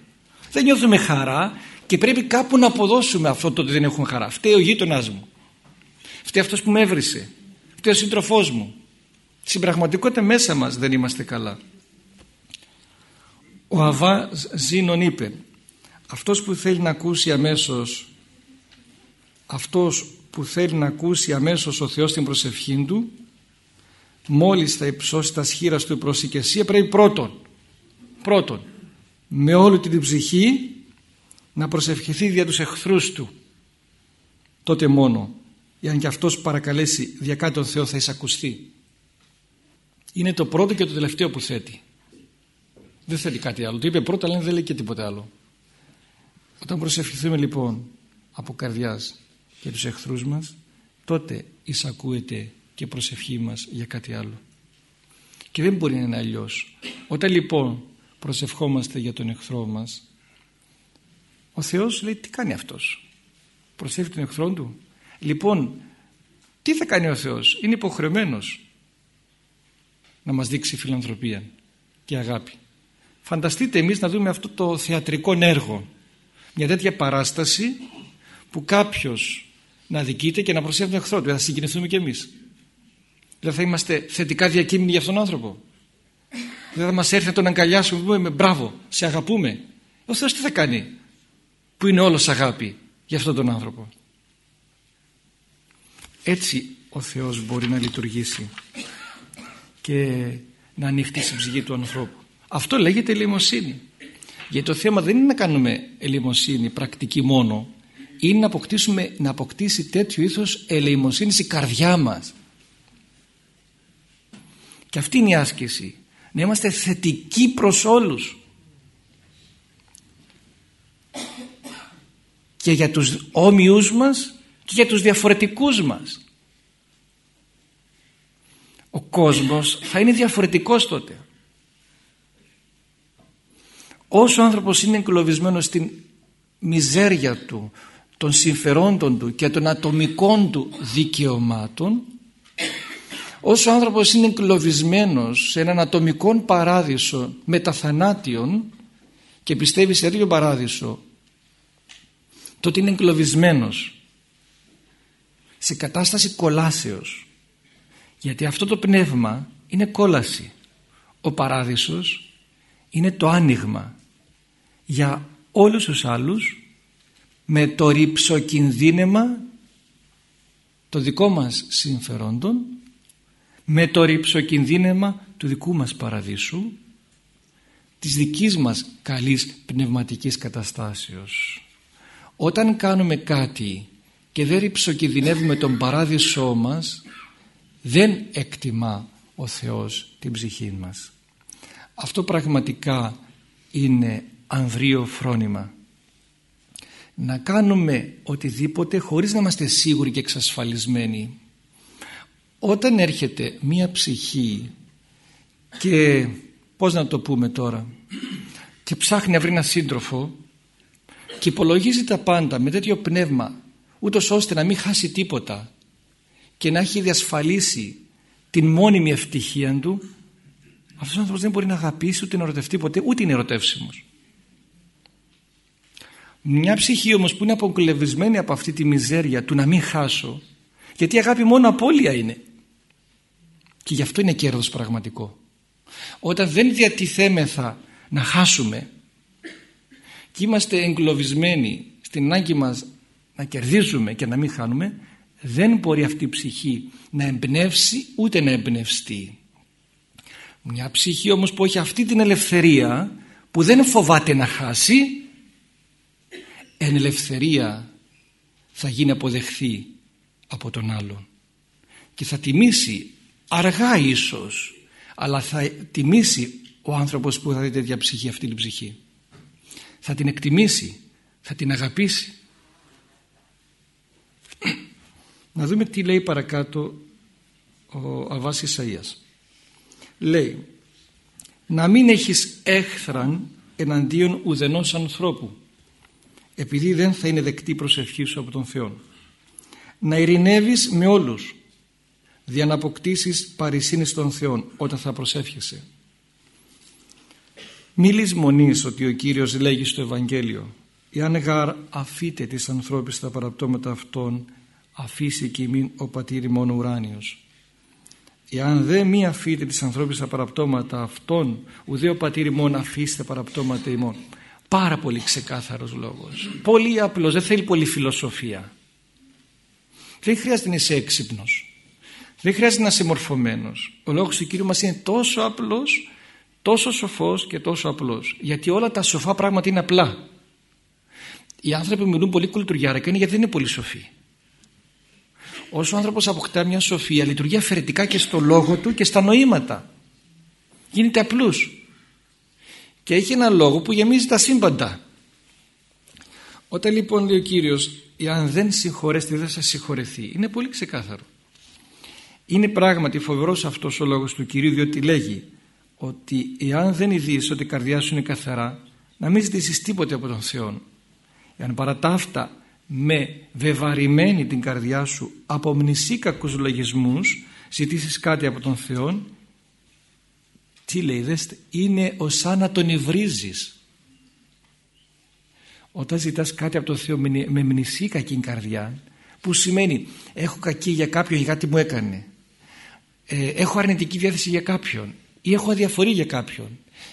Δεν νιώθουμε χαρά και πρέπει κάπου να αποδώσουμε αυτό το ότι δεν έχουμε χαρά. Φταίει ο γείτονάς μου. Φταίει αυτός που με έβρισε. Φταίει ο σύντροφός μου. Στην πραγματικότητα μέσα μας δεν είμαστε καλά. Ο Αβά Ζήνων είπε αυτός που θέλει να ακούσει αμέσως αυτός που θέλει να ακούσει αμέσως ο Θεός την προσευχή του μόλις θα υψώσει τα σχήρα του προς πρέπει πρώτον πρώτον με όλη την ψυχή να προσευχηθεί δια τους εχθρούς του. Τότε μόνο εάν και αυτός παρακαλέσει δια κάτι τον Θεό θα εισακουστεί είναι το πρώτο και το τελευταίο που θέτει. Δεν θέλει κάτι άλλο. Το είπε πρώτα αλλά δεν λέει και τίποτε άλλο. Όταν προσευχηθούμε λοιπόν από καρδιάς και τους εχθρούς μας τότε εισακούεται και προσευχή μας για κάτι άλλο. Και δεν μπορεί να είναι αλλιώς. όταν λοιπόν προσευχόμαστε για τον εχθρό μας ο Θεός λέει τι κάνει αυτός; Προσεύχει τον εχθρό του; Λοιπόν τι θα κάνει ο Θεός; Είναι υποχρεωμένος να μας δείξει φιλανθρωπία και αγάπη. Φανταστείτε εμείς να δούμε αυτό το θεατρικό έργο. Μια τέτοια παράσταση που κάποιος να δικείται και να προσέχει τον εχθρό του. Θα συγκινηθούμε κι εμείς. Δεν θα είμαστε θετικά διακείμενοι για αυτόν τον άνθρωπο. Δεν θα μας έρθει να τον αγκαλιάσουμε και πούμε μπράβο, σε αγαπούμε. Ο Θεός τι θα κάνει που είναι όλος αγάπη για αυτόν τον άνθρωπο. Έτσι ο Θεός μπορεί να λειτουργήσει και να ανοιχτεί στην ψυχή του ανθρώπου. Αυτό λέγεται ελεημοσύνη. Γιατί το θέμα δεν είναι να κάνουμε ελεημοσύνη πρακτική μόνο είναι να, αποκτήσουμε, να αποκτήσει τέτοιο ήθος ελεημοσύνης η καρδιά μας. Και αυτή είναι η άσκηση. Να είμαστε θετικοί προς όλους. Και για τους όμοιους μας και για τους διαφορετικούς μας. Ο κόσμος θα είναι διαφορετικός τότε. Όσο ο άνθρωπος είναι εγκλωβισμένος στην μιζέρια του, των συμφερόντων του και των ατομικών του δικαιωμάτων όσο ο άνθρωπος είναι εγκλωβισμένος σε έναν ατομικό παράδεισο μεταθανάτιον και πιστεύει σε τέτοιο παράδεισο τότε είναι εγκλωβισμένος σε κατάσταση κολάσεως. Γιατί αυτό το πνεύμα είναι κόλαση. Ο παράδεισος είναι το άνοιγμα για όλους τους άλλους με το ρηψοκινδύνεμα το δικό μας συμφερόντων με το ρηψοκινδύνεμα του δικού μας παραδείσου της δικής μας καλής πνευματικής καταστάσεως. Όταν κάνουμε κάτι και δεν ρηψοκινδυνεύουμε τον παράδεισό μας δεν εκτιμά ο Θεός την ψυχή μας. Αυτό πραγματικά είναι ανδρείο φρόνημα να κάνουμε οτιδήποτε χωρίς να είμαστε σίγουροι και εξασφαλισμένοι. Όταν έρχεται μία ψυχή και πώς να το πούμε τώρα και ψάχνει να βρει ένα σύντροφο και υπολογίζει τα πάντα με τέτοιο πνεύμα ούτως ώστε να μην χάσει τίποτα και να έχει διασφαλίσει την μόνιμη ευτυχία του αυτός ο άνθρωπος δεν μπορεί να αγαπήσει ούτε να ερωτευτεί ποτέ ούτε είναι ερωτεύσιμος μια ψυχή όμως που είναι αποκλεισμένη από αυτή τη μιζέρια του να μην χάσω γιατί η αγάπη μόνο απώλεια είναι. Και γι' αυτό είναι κέρδος πραγματικό. Όταν δεν διατηθέμεθα να χάσουμε και είμαστε εγκλωβισμένοι στην ανάγκη μας να κερδίζουμε και να μην χάνουμε δεν μπορεί αυτή η ψυχή να εμπνεύσει ούτε να εμπνευστεί. Μια ψυχή όμως που έχει αυτή την ελευθερία που δεν φοβάται να χάσει εν ελευθερία θα γίνει αποδεχθή από τον άλλον. Και θα τιμήσει αργά ίσως αλλά θα τιμήσει ο άνθρωπος που θα δει τέτοια ψυχή αυτή την ψυχή. Θα την εκτιμήσει θα την αγαπήσει. Να δούμε τι λέει παρακάτω ο Αβάς Ισαΐας. Λέει να μην έχεις έχθραν εναντίον ουδενός ανθρώπου επειδή δεν θα είναι δεκτή προσευχή σου από τον Θεό να ειρηνεύεις με όλους για να αποκτήσεις παρησύνη στον Θεό όταν θα προσεύχεσαι μη λησμονείς ότι ο Κύριος λέγει στο Ευαγγέλιο «Εάν γάρ αφήτε τις ανθρώπες τα παραπτώματα αυτών, αφήσει και μην ο πατήρι μόνο ουράνιος». Εάν δεν μη αφήτε τις ανθρώπες τα παραπτώματα αυτών, ουδέ ο πατήρι μόνο αφήσει τα παραπτώματα ημών. Πάρα πολύ ξεκάθαρος λόγος. Πολύ απλός, δεν θέλει πολύ φιλοσοφία. Δεν χρειάζεται να είσαι έξυπνος. Δεν χρειάζεται να είσαι μορφωμένος. Ο λόγος του Κύριου μας είναι τόσο απλός, τόσο σοφός και τόσο απλός. Γιατί όλα τα σοφά πράγματα είναι απλά. Οι άνθρωποι που μιλούν πολύ κουλτουριάρικα είναι γιατί δεν είναι πολύ σοφοί. Όσο ο άνθρωπος αποκτά μια σοφία λειτουργεί αφαιρετικά και στο λόγο του και στα νοήματα. Γίνεται απλούς. Και έχει ένα λόγο που γεμίζει τα σύμπαντα. Όταν λοιπόν λέει ο Κύριος «Εάν δεν συγχωρέσετε δεν θα συγχωρεθεί» είναι πολύ ξεκάθαρο. Είναι πράγματι φοβερός αυτός ο λόγος του Κυρίου διότι λέγει ότι εάν δεν ειδείς ότι η καρδιά σου είναι καθαρά να μην ζητήσεις τίποτε από τον Θεό. Εάν παρά τα αυτά με βεβαρημένη την καρδιά σου από μνησίκακους λογισμούς ζητήσεις κάτι από τον Θεό τι λέει δέστε είναι ως σαν να τον υβρίζεις. Όταν ζητάς κάτι από τον Θεό με μνησίκακη καρδιά που σημαίνει έχω κακή για κάποιον για κάτι μου έκανε. Ε, έχω αρνητική διάθεση για κάποιον ή έχω αδιαφορή για κάποιον.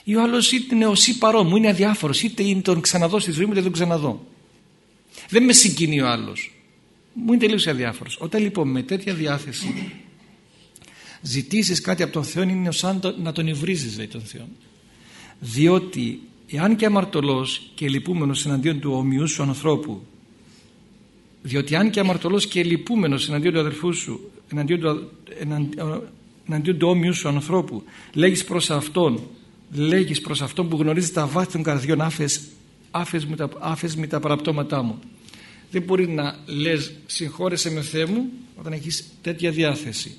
Ή ο άλλος είτε είναι ο παρό μου είναι αδιάφορος είτε τον ξαναδώ στη ζωή μου είτε δεν τον ξαναδώ δεν με συγκινεί ο άλλος. Μου είναι τελείως αδιάφορος. Όταν λοιπόν με τέτοια διάθεση ζητήσεις κάτι από τον Θεό είναι σαν το, να τον υβρίζεις λέει τον Θεό διότι εάν και αμαρτωλός και λυπούμενος εναντίον του ομοιού σου ανθρώπου διότι αν και αμαρτωλός και λυπούμενος εναντίον του αδερφού σου εναντίον του, εναντίον του όμοιου σου ανθρώπου λέγεις προς αυτόν λέγεις προς αυτόν που γνωρίζεις τα βάθη των καρδιών άφες, άφες, με τα, άφες με τα παραπτώματά μου. Δεν μπορείς να λες συγχώρεσαι με Θεέ μου όταν έχεις τέτοια διάθεση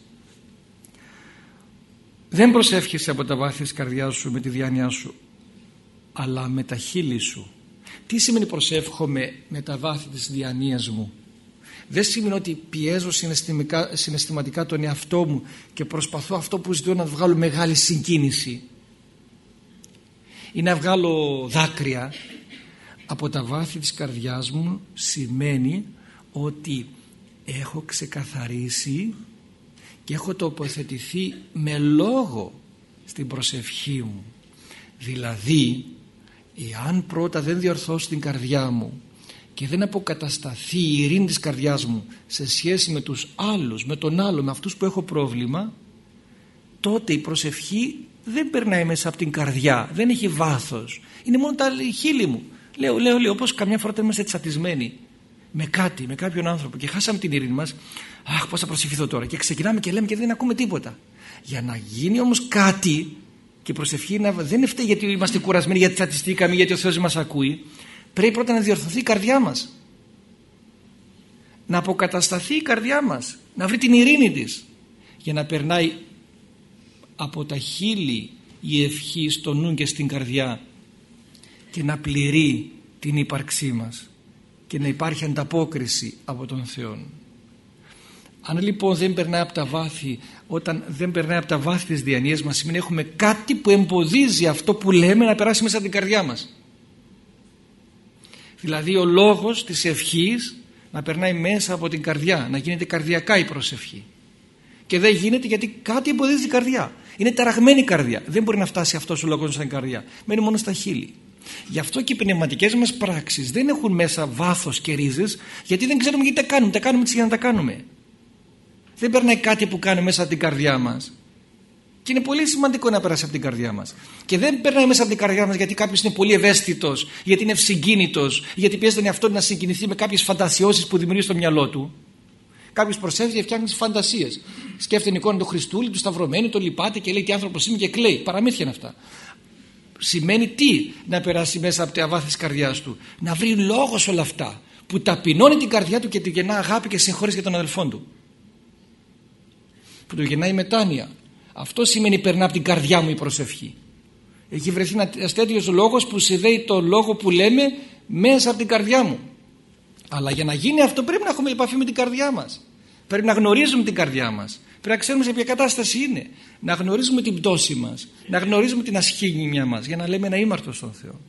δεν προσεύχεσαι από τα βάθη της καρδιάς σου με τη διάνοιά σου αλλά με τα χείλη σου. Τι σημαίνει προσεύχομαι με τα βάθη της διανοίας μου; Δεν σημαίνει ότι πιέζω συναισθηματικά τον εαυτό μου και προσπαθώ αυτό που ζητώ να βγάλω μεγάλη συγκίνηση ή να βγάλω δάκρυα. Από τα βάθη της καρδιάς μου σημαίνει ότι έχω ξεκαθαρίσει και έχω τοποθετηθεί με λόγο στην προσευχή μου. Δηλαδή εάν πρώτα δεν διορθώσω την καρδιά μου και δεν αποκατασταθεί η ειρήνη της καρδιάς μου σε σχέση με τους άλλους, με τον άλλο, με αυτούς που έχω πρόβλημα τότε η προσευχή δεν περνάει μέσα από την καρδιά, δεν έχει βάθος. Είναι μόνο τα χείλη μου. Λέω, λέω, λέω όπως καμιά φορά είμαστε τσατισμένοι με κάτι, με κάποιον άνθρωπο. Και χάσαμε την ειρήνη μας. Αχ πώς θα προσευχηθώ τώρα. Και ξεκινάμε και λέμε και δεν ακούμε τίποτα. Για να γίνει όμως κάτι και η προσευχή να, δεν φταίει γιατί είμαστε κουρασμένοι γιατί τσατιστήκαμε γιατί ο Θεός μας ακούει. Πρέπει πρώτα να διορθωθεί η καρδιά μας. Να αποκατασταθεί η καρδιά μας. Να βρει την ειρήνη της. Για να περνάει από τα χείλη η ευχή στο νου και στην καρδιά. Και να πληρεί την ύπαρξή μας και να υπάρχει ανταπόκριση από τον Θεό. Αν λοιπόν δεν περνάει από τα βάθη, όταν δεν περνάει από τα βάθη της διανοίας μας σημαίνει έχουμε κάτι που εμποδίζει αυτό που λέμε να περάσει μέσα από την καρδιά μας. Δηλαδή ο λόγος της ευχής να περνάει μέσα από την καρδιά, να γίνεται καρδιακά η προσευχή. Και δεν γίνεται γιατί κάτι εμποδίζει την καρδιά. Είναι ταραγμένη η καρδιά. Δεν μπορεί να φτάσει αυτός ο λόγος στην καρδιά. Μένει μόνο στα χείλη. Γι' αυτό και οι πνευματικές μας πράξεις δεν έχουν μέσα βάθος και ρίζες γιατί δεν ξέρουμε γιατί τα κάνουμε. Τα κάνουμε για να τα κάνουμε. Δεν περνάει κάτι που κάνει μέσα από την καρδιά μας. Και είναι πολύ σημαντικό να περάσει από την καρδιά μας. Και δεν περνάει μέσα από την καρδιά μας γιατί κάποιος είναι πολύ ευαίσθητος, γιατί είναι ευσυγκίνητος, γιατί πιέζει τον εαυτό του να συγκινηθεί με κάποιες φαντασιώσεις που δημιουργεί στο μυαλό του. Κάποιος προσέφερε και φτιάχνει τις φαντασίες. Σκέφτεται την εικόνα του Χριστούλη, του Σταυρωμένου, το λυπάται και λέει τι άνθρωπος είμαι και κλαίει. Παραμύθια είναι αυτά. Σημαίνει τι να περάσει μέσα από τα βάθη της καρδιάς του. Να βρει λόγος όλα αυτά που ταπεινώνει την καρδιά του και τη γεννά αγάπη και συγχώρηση για τον αδελφόν του. Που του γεννάει μετάνοια αυτό σημαίνει περνά από την καρδιά μου η προσευχή. Έχει βρεθεί ένα τέτοιο λόγος που συνδέει το λόγο που λέμε μέσα από την καρδιά μου. Αλλά για να γίνει αυτό πρέπει να έχουμε επαφή με την καρδιά μας. Πρέπει να γνωρίζουμε την καρδιά μας. Πρέπει να ξέρουμε σε ποια κατάσταση είναι. Να γνωρίζουμε την πτώση μας. Να γνωρίζουμε την ασχήμια μας για να λέμε ένα ήμαρτο στον Θεό.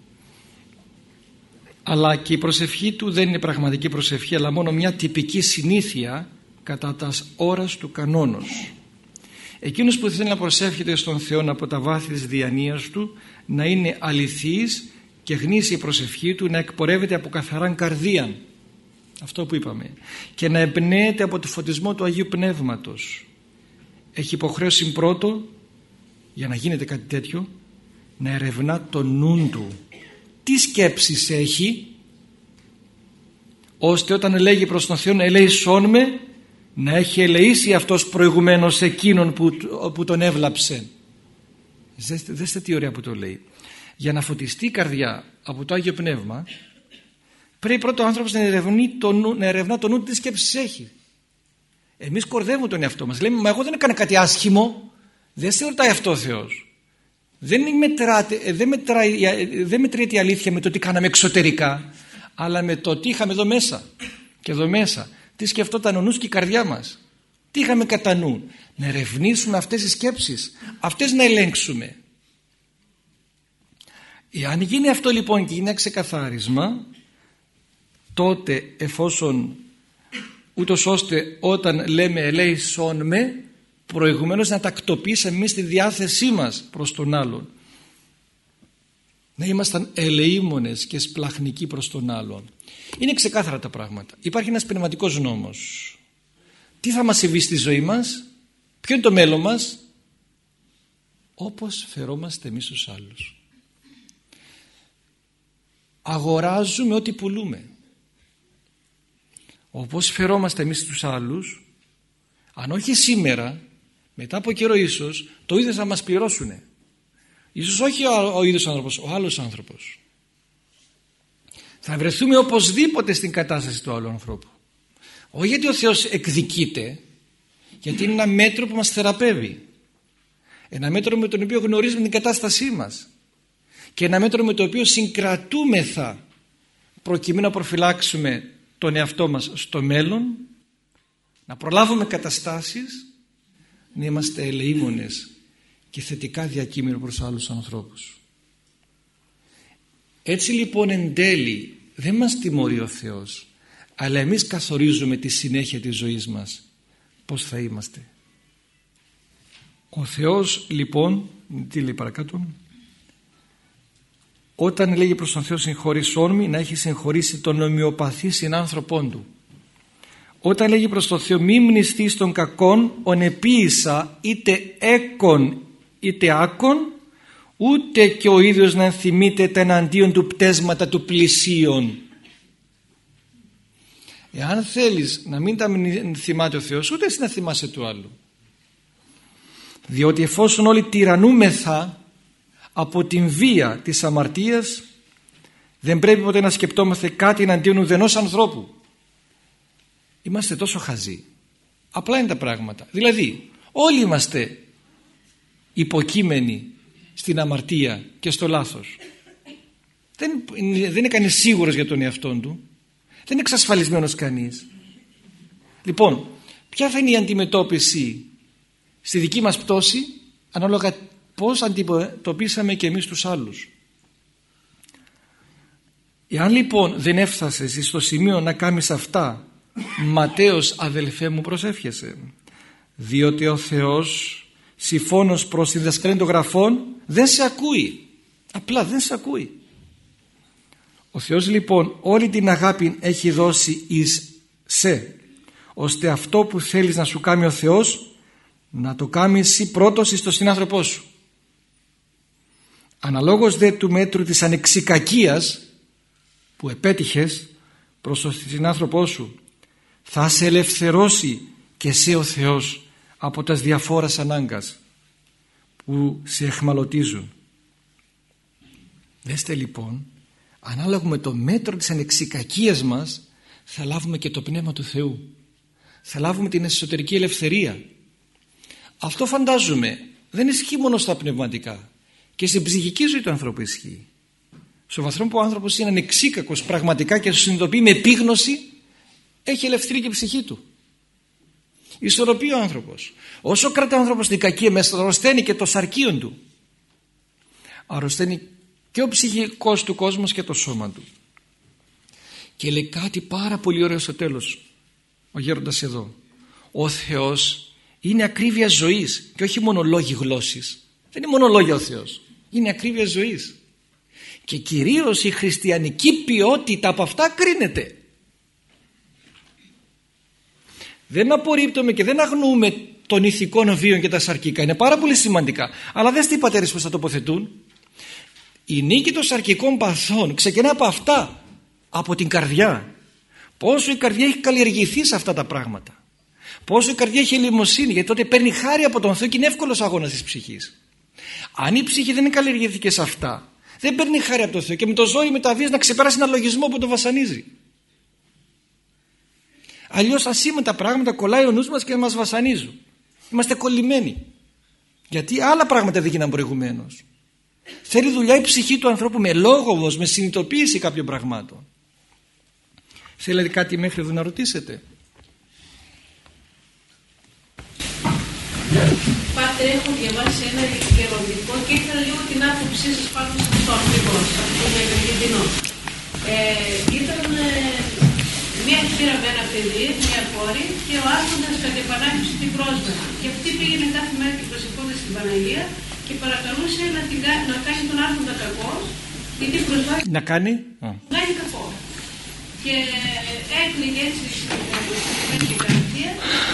Αλλά και η προσευχή του δεν είναι πραγματική προσευχή αλλά μόνο μια τυπική συνήθεια κατά τας ώρας του κανόνος. Εκείνος που θέλει να προσεύχεται στον Θεό από τα βάθη της διανοίας του να είναι αληθής και γνήσια η προσευχή του να εκπορεύεται από καθαράν καρδίαν αυτό που είπαμε και να εμπνέεται από το φωτισμό του Αγίου Πνεύματος έχει υποχρέωση πρώτο για να γίνεται κάτι τέτοιο να ερευνά το νου του. Τι σκέψεις έχει ώστε όταν λέγει προς τον Θεό να ελέησόν με να έχει ελεήσει αυτός προηγουμένως εκείνον που, που τον έβλαψε. Δέστε, δέστε τι ωραία που το λέει. Για να φωτιστεί η καρδιά από το Άγιο Πνεύμα πρέπει πρώτο ο άνθρωπος να, ερευνεί το νου, να ερευνά το νου τι σκέψεις έχει εμείς κορδεύουμε τον εαυτό μας. Λέμε μα εγώ δεν έκανα κάτι άσχημο δεν σε ρωτάει αυτό ο Θεός. Δεν, μετράτε, δεν, μετράει, δεν μετριέται η αλήθεια με το τι κάναμε εξωτερικά αλλά με το τι είχαμε εδώ μέσα. Και εδώ μέσα τι σκεφτόταν ο νους και η καρδιά μας. Τι είχαμε κατά νου. Να ερευνήσουμε αυτές τις σκέψεις αυτές να ελέγξουμε. Εάν γίνει αυτό λοιπόν και γίνει ένα ξεκαθάρισμα τότε εφόσον ούτως ώστε όταν λέμε ελέησον με προηγουμένως να τακτοποιήσουμε εμείς τη διάθεσή μας προς τον άλλον. Να ήμασταν ελεήμονες και σπλαχνικοί προς τον άλλον. Είναι ξεκάθαρα τα πράγματα. Υπάρχει ένας πνευματικός νόμος. Τι θα μας συμβεί στη ζωή μας; Ποιο είναι το μέλλον μας; Όπως φερόμαστε εμείς στους άλλους. Αγοράζουμε ό,τι πουλούμε όπως φερόμαστε εμείς στους άλλους αν όχι σήμερα μετά από καιρό ίσως το ίδιο θα μας πληρώσουνε Ίσως όχι ο, ο ίδιος άνθρωπος, ο άλλος άνθρωπος. Θα βρεθούμε οπωσδήποτε στην κατάσταση του άλλου ανθρώπου. Όχι γιατί ο Θεός εκδικείται, γιατί είναι ένα μέτρο που μας θεραπεύει. Ένα μέτρο με το οποίο γνωρίζουμε την κατάστασή μας. Και ένα μέτρο με το οποίο συγκρατούμεθα προκειμένου να προφυλάξουμε τον εαυτό μας στο μέλλον, να προλάβουμε καταστάσεις, να είμαστε ελεήμονες και θετικά διακείμενο προς άλλους ανθρώπους. Έτσι λοιπόν εν τέλει δεν μας τιμωρεί ο Θεός αλλά εμείς καθορίζουμε τη συνέχεια της ζωής μας πως θα είμαστε; Ο Θεός λοιπόν, τι λέει παρακάτω, όταν λέγει προς τον Θεό συγχωρήσόν να έχει συγχωρήσει τον ομοιοπαθή συνάνθρωπόν του. Όταν λέγει προς τον Θεό μη μνηστείς των κακών ονεποίησα είτε έκον είτε άκον ούτε και ο ίδιος να θυμείται τα εναντίον του πτέσματα του πλησίον. Εάν θέλεις να μην τα θυμάται ο Θεός ούτε εσύ να θυμάσαι του άλλου. Διότι εφόσον όλοι τυραννούμεθα από την βία της αμαρτίας δεν πρέπει ποτέ να σκεπτόμαστε κάτι εναντίον ουδενός ανθρώπου. Είμαστε τόσο χαζοί. Απλά είναι τα πράγματα. Δηλαδή όλοι είμαστε υποκείμενοι στην αμαρτία και στο λάθος. Δεν, δεν είναι κανείς σίγουρος για τον εαυτό του. Δεν είναι εξασφαλισμένος κανείς. Λοιπόν, ποια θα είναι η αντιμετώπιση στη δική μας πτώση ανάλογα πώς αντιμετωπίσαμε και εμείς τους άλλους. Εάν λοιπόν δεν έφτασες στο σημείο να κάνεις αυτά Ματέος αδελφέ μου προσεύχεσαι. Διότι ο Θεός συμφώνος προς τη δασκαλία των γραφών δεν σε ακούει. Απλά δεν σε ακούει. Ο Θεός λοιπόν όλη την αγάπη έχει δώσει εις σε ώστε αυτό που θέλεις να σου κάνει ο Θεός να το κάνεις εσύ πρώτος εις το συνάνθρωπό σου αναλόγως δε του μέτρου της ανεξικακίας που επέτυχες προς τον συνάνθρωπό σου θα σε ελευθερώσει και σε ο Θεός από τας διαφόρας ανάγκας που σε εχμαλωτίζουν. Δέστε λοιπόν, ανάλογα με το μέτρο της ανεξικακίας μας θα λάβουμε και το Πνεύμα του Θεού. Θα λάβουμε την εσωτερική ελευθερία. Αυτό φαντάζομαι δεν ισχύει μόνο στα πνευματικά και στην ψυχική ζωή του ανθρώπου ισχύει. Στο βαθμό που ο άνθρωπος είναι ανεξίκακος πραγματικά και συνειδητοποιεί με επίγνωση έχει ελευθερία και ψυχή του. Ισορροπεί ο άνθρωπος. Όσο κρατάει ο άνθρωπος την κακία μέσα αρρωσταίνει και το σαρκείο του. Αρρωσταίνει και ο ψυχικός του κόσμος και το σώμα του. Και λέει κάτι πάρα πολύ ωραίο στο τέλος ο γέροντας εδώ. Ο Θεός είναι ακρίβεια ζωής και όχι μόνο λόγοι γλώσσης. Δεν είναι μόνο λόγια ο Θεός. Είναι ακρίβεια ζωής. Και κυρίως η χριστιανική ποιότητα από αυτά κρίνεται. Δεν απορρίπτουμε και δεν αγνοούμε των ηθικών βίων και τα σαρκικά. Είναι πάρα πολύ σημαντικά. Αλλά δεν οι πατέρες πώς θα τοποθετούν. Η νίκη των σαρκικών παθών ξεκινά από αυτά. Από την καρδιά. Πόσο η καρδιά έχει καλλιεργηθεί σε αυτά τα πράγματα. Πόσο η καρδιά έχει ελεημοσύνη. Γιατί τότε παίρνει χάρη από τον Θεό και είναι εύκολος αγώνας της ψυχής. Αν η ψυχή δεν είναι καλλιεργηθεί σε αυτά, δεν παίρνει χάρη από τον Θεό και με το ζόρι μεταβεί να ξεπεράσει ένα λογισμό που τον βασανίζει. Αλλιώς ασήμαντα πράγματα κολλάει ο νους μας και μας βασανίζουν. Είμαστε κολλημένοι. Γιατί άλλα πράγματα δεν γίναν προηγουμένως. Θέλει δουλειά η ψυχή του ανθρώπου με λόγο με συνειδητοποίηση κάποιων πραγμάτων. Θέλετε κάτι μέχρι εδώ να ρωτήσετε; Πάτε, έχω διαβάσει ένα γεροντικό και ήθελα λίγο την άποψή σας πάνω σε αυτό ακριβώς, αυτό το Ε, ήταν Μία πήρα με ένα παιδί, μία κόρη και ο άρχοντας κατ' επανάληψη την πρόσβαση. Και αυτή πήγαινε κάθε μέρα και προσευχόντα στην Παναγία και παρακαλούσε να, την, να κάνει τον άρχοντα κακός, γιατί προσβάσει. Να κάνει; Να κάνει κακό. Και έκλειγε έτσι στην καρδιά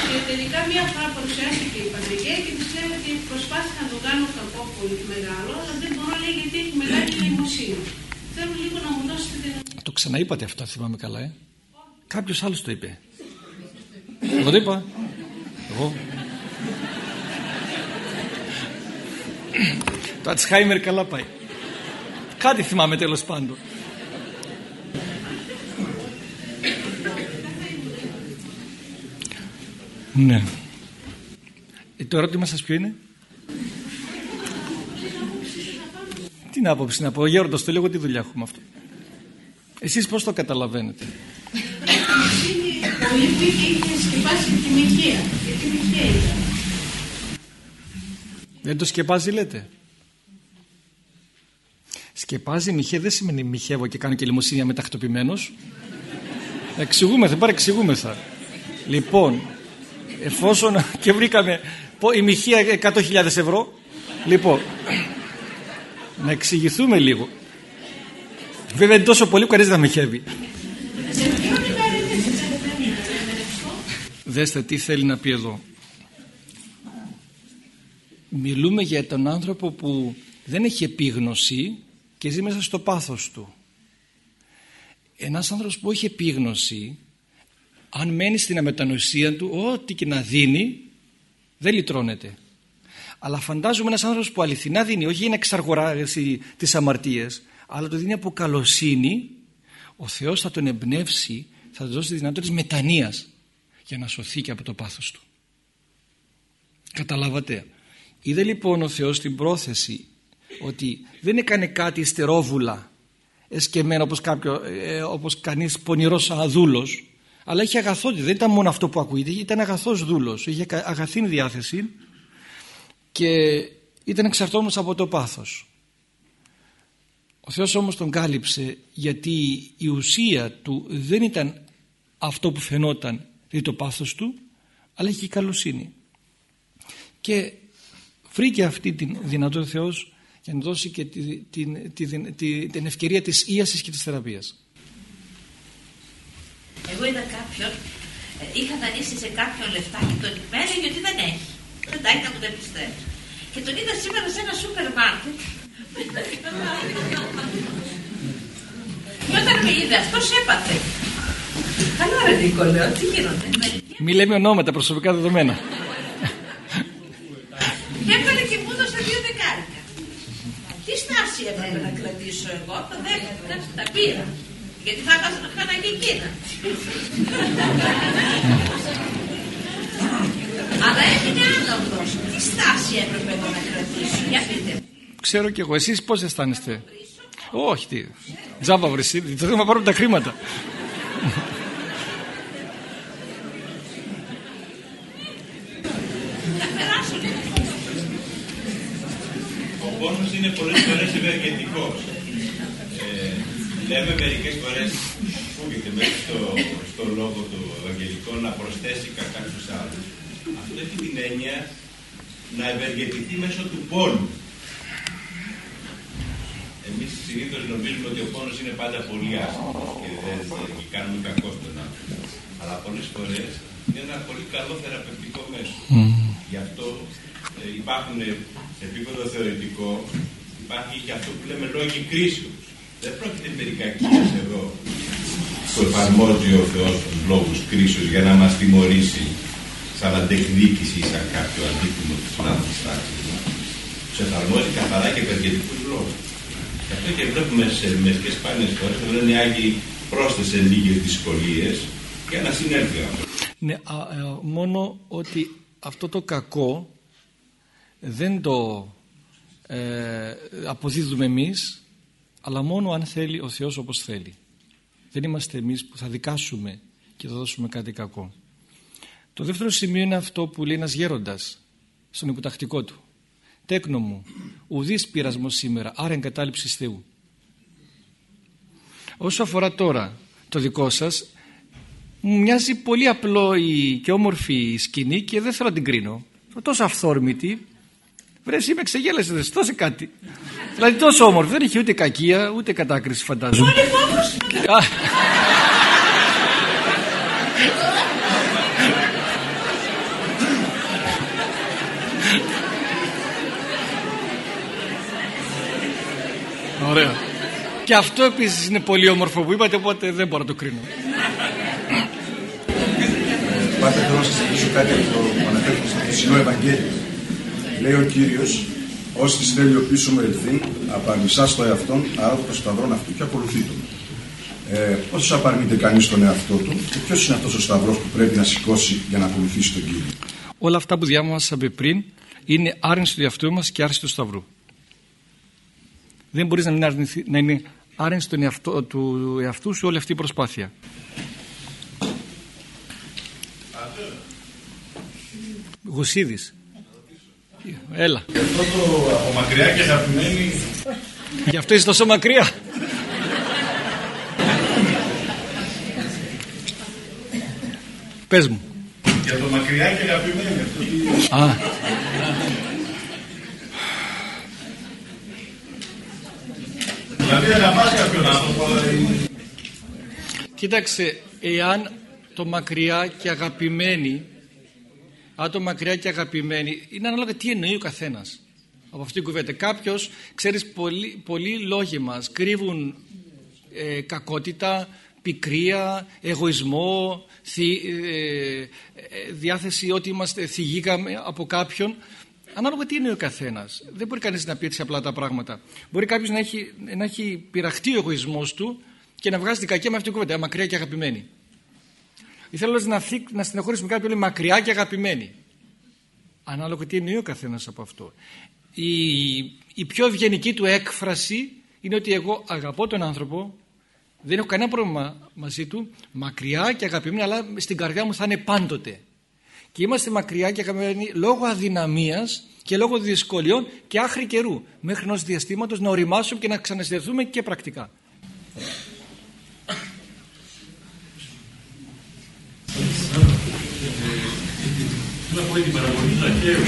και τελικά μία φορά παρουσιάστηκε η Παναγία και τη λέει ότι προσπάθησα να τον κάνω κακό πολύ μεγάλο, αλλά δεν μπορώ λέει γιατί έχει μεγάλη νοημοσύνη. Θέλω λίγο να μου δώσετε την. Το ξαναείπατε αυτό, θυμάμαι καλά, ε. Κάποιος άλλος το είπε. Εγώ το είπα. Εγώ. Το Ατσχάιμερ καλά πάει. Κάτι θυμάμαι τέλος πάντων. Ναι. Ε, το ερώτημα σας ποιο είναι; Τι άποψη να πω, γέροντας το λέω τι δουλειά έχουμε αυτό. Εσείς πώς το καταλαβαίνετε; Πολύ είχε σκεπάσει τη μοιχεία. Γιατί μοιχεία ήταν. Δεν το σκεπάζει λέτε; Σκεπάζει μοιχέ δεν σημαίνει μοιχεύω και κάνω και λιμοσύνια μεταχτωπημένος. Εξηγούμεθα, παρεξηγούμεθα. Λοιπόν, εφόσον και βρήκαμε η μοιχεία 100.000 ευρώ, λοιπόν, να εξηγηθούμε λίγο. Βέβαια είναι τόσο πολύ που κανείς δεν μοιχεύει. Δέστε τι θέλει να πει εδώ. Μιλούμε για τον άνθρωπο που δεν έχει επίγνωση και ζει μέσα στο πάθος του. Ένας άνθρωπος που έχει επίγνωση αν μένει στην αμετανοησία του ό,τι και να δίνει δεν λυτρώνεται. Αλλά φαντάζομαι ένας άνθρωπος που αληθινά δίνει όχι για να εξαργοράσει τις αμαρτίες αλλά το δίνει από καλοσύνη ο Θεός θα τον εμπνεύσει θα του δώσει τη δυνατότητα μετανοίας για να σωθεί και από το πάθος του. Καταλάβατε. Είδε λοιπόν ο Θεός την πρόθεση ότι δεν έκανε κάτι ιστερόβουλα εσκεμμένο όπως, κάποιο, ε, όπως κανείς πονηρός αδούλος αλλά είχε αγαθότητα, δεν ήταν μόνο αυτό που ακούγεται ήταν αγαθός δούλος, είχε αγαθήν διάθεση και ήταν εξαρτώμος από το πάθος. Ο Θεός όμως τον κάλυψε γιατί η ουσία του δεν ήταν αυτό που φαινόταν δηλαδή το πάθος του αλλά είχε καλοσύνη. Και βρήκε αυτή τη δυνατότητα ο Θεός για να δώσει και την, την, την, την ευκαιρία της ίασης και της θεραπείας εγώ είδα κάποιον ε, είχα δανείσει σε κάποιον λεφτά και τον έλεγε ότι δεν έχει δεν τα έχει να μου τα επιστρέψει και τον είδα σήμερα σε ένα σούπερ μάρκετ και όταν με είδε αυτός έπαθε Καλό ρε Νίκο, λέω, τι γίνονται. Μη λέμε ονόματα, προσωπικά δεδομένα. Έβγαλε και μου έδωσε δύο δεκάρικα. Τι στάση έπρεπε να κρατήσω εγώ, το δέχτηκα, τα πήρα. Γιατί θα έκανα και εκείνα. Αλλά έγινε άνοδος. Τι στάση έπρεπε εγώ να κρατήσω, για πείτε. Ξέρω κι εγώ, εσείς πώς αισθάνεστε; Όχι, τι. Τζάμπα βρεσί, θέλω να πάρουμε τα χρήματα. πόνος είναι πολλές φορές ευεργετικός. Ε, λέμε μερικές φορές, ακούγεται μέσα στο, στο λόγο του Ευαγγελικού, να προσθέσει κατά τους άλλους. Αυτό έχει την έννοια να ευεργετηθεί μέσω του πόνου. Εμείς συνήθως νομίζουμε ότι ο πόνος είναι πάντα πολύ άσχημος και δεν και κάνουμε κακό στον άνθρωπο. Αλλά πολλές φορές είναι ένα πολύ καλό θεραπευτικό μέσο. Mm. Γι' αυτό ε, υπάρχουν σε επίπεδο θεωρητικό, υπάρχει και αυτό που λέμε λόγοι κρίσεως. Δεν πρόκειται περί κακίας εδώ που εφαρμόζει ο Θεός τους λόγους κρίσεως για να μας τιμωρήσει σαν αντεκδίκηση ή σαν κάποιο αντίτιμο της λάθος τάξης μας. Τους εφαρμόζει καθαρά και ευεργετικούς λόγους. Γι' αυτό και βλέπουμε σε μερικές σπάνιες φορές εδώ είναι Άγιοι πρόσθεσε λίγες δυσκολίες για να συνέλθει αυτό. Ναι, α, α, ε, μόνο ότι αυτό το κακό δεν το ε, αποδίδουμε εμείς αλλά μόνο αν θέλει ο Θεός όπως θέλει. Δεν είμαστε εμείς που θα δικάσουμε και θα δώσουμε κάτι κακό. Το δεύτερο σημείο είναι αυτό που λέει ένας γέροντας στον υποτακτικό του. Τέκνο μου, ουδής πειρασμός σήμερα, άρα εγκατάλειψης Θεού. Όσο αφορά τώρα το δικό σας, μου μοιάζει πολύ απλό και όμορφη σκηνή και δεν θέλω να την κρίνω. Τόσο αυθόρμητη Βρε, είμαι ξεγέλασες, δεν στώσε κάτι. Δηλαδή τόσο όμορφη, δεν είχε ούτε κακία ούτε κατάκριση, φαντάζομαι. Ωραία. Και αυτό επίσης είναι πολύ όμορφο που είπατε, οπότε δεν μπορώ να το κρίνω. Πάτε θέλω να σας ρωτήσω κάτι από το αναφέρεται στο χθεσινό Ευαγγέλιο. Λέει ο Κύριος, όσοι της θέλει ο πίσω μου ελθύν, απαρνησά στο εαυτόν, άρα το σταυρόν αυτού και ακολουθεί τον. Ε, Πώ απαρνείται κανείς τον εαυτό του και ποιος είναι αυτός ο σταυρός που πρέπει να σηκώσει για να ακολουθήσει τον Κύριο. Όλα αυτά που διάβασαμε πριν είναι άρνηση του εαυτού μας και άρνηση του σταυρού. Δεν μπορείς να, να είναι άρνηση του εαυτού, του εαυτού σου όλη αυτή η προσπάθεια. Γουσίδης. Έλα. Αυτό το από μακριά και αγαπημένη Γι' αυτό είσαι τόσο μακριά. Πες μου. Για το μακριά και αγαπημένο. Α. Δηλαδή αγαπάς κάποιον άνθρωπο. Κοίταξε, εάν το μακριά και αγαπημένη, αν το μακριά και αγαπημένη, είναι ανάλογα τι εννοεί ο καθένας από αυτήν την κουβέντα. Κάποιος, ξέρεις, πολλοί, πολλοί λόγοι μας κρύβουν ε, κακότητα, πικρία, εγωισμό, θη, ε, ε, διάθεση ότι είμαστε θυγήκαμε από κάποιον. Ανάλογα τι είναι ο καθένας. Δεν μπορεί κανείς να πει έτσι απλά τα πράγματα. Μπορεί κάποιος να έχει, να έχει πειραχτεί ο εγωισμός του και να βγάζει την κακία με αυτήν την κουβέντα. Μακριά και αγαπημένη. Ήθελα να, να συνεχωρήσουμε κάποιον λέει μακριά και αγαπημένη. Ανάλογα τι εννοεί ο καθένας από αυτό. Η, η πιο ευγενική του έκφραση είναι ότι εγώ αγαπώ τον άνθρωπο, δεν έχω κανένα πρόβλημα μαζί του, μακριά και αγαπημένη, αλλά στην καρδιά μου θα είναι πάντοτε. Και είμαστε μακριά και αγαπημένοι λόγω αδυναμίας και λόγω δυσκολιών και άχρη καιρού, μέχρι ενός διαστήματος να οριμάσουμε και να ξανασυνδεθούμε και πρακτικά. Θέλω να πω την παραγωγή του Ζαχαίου.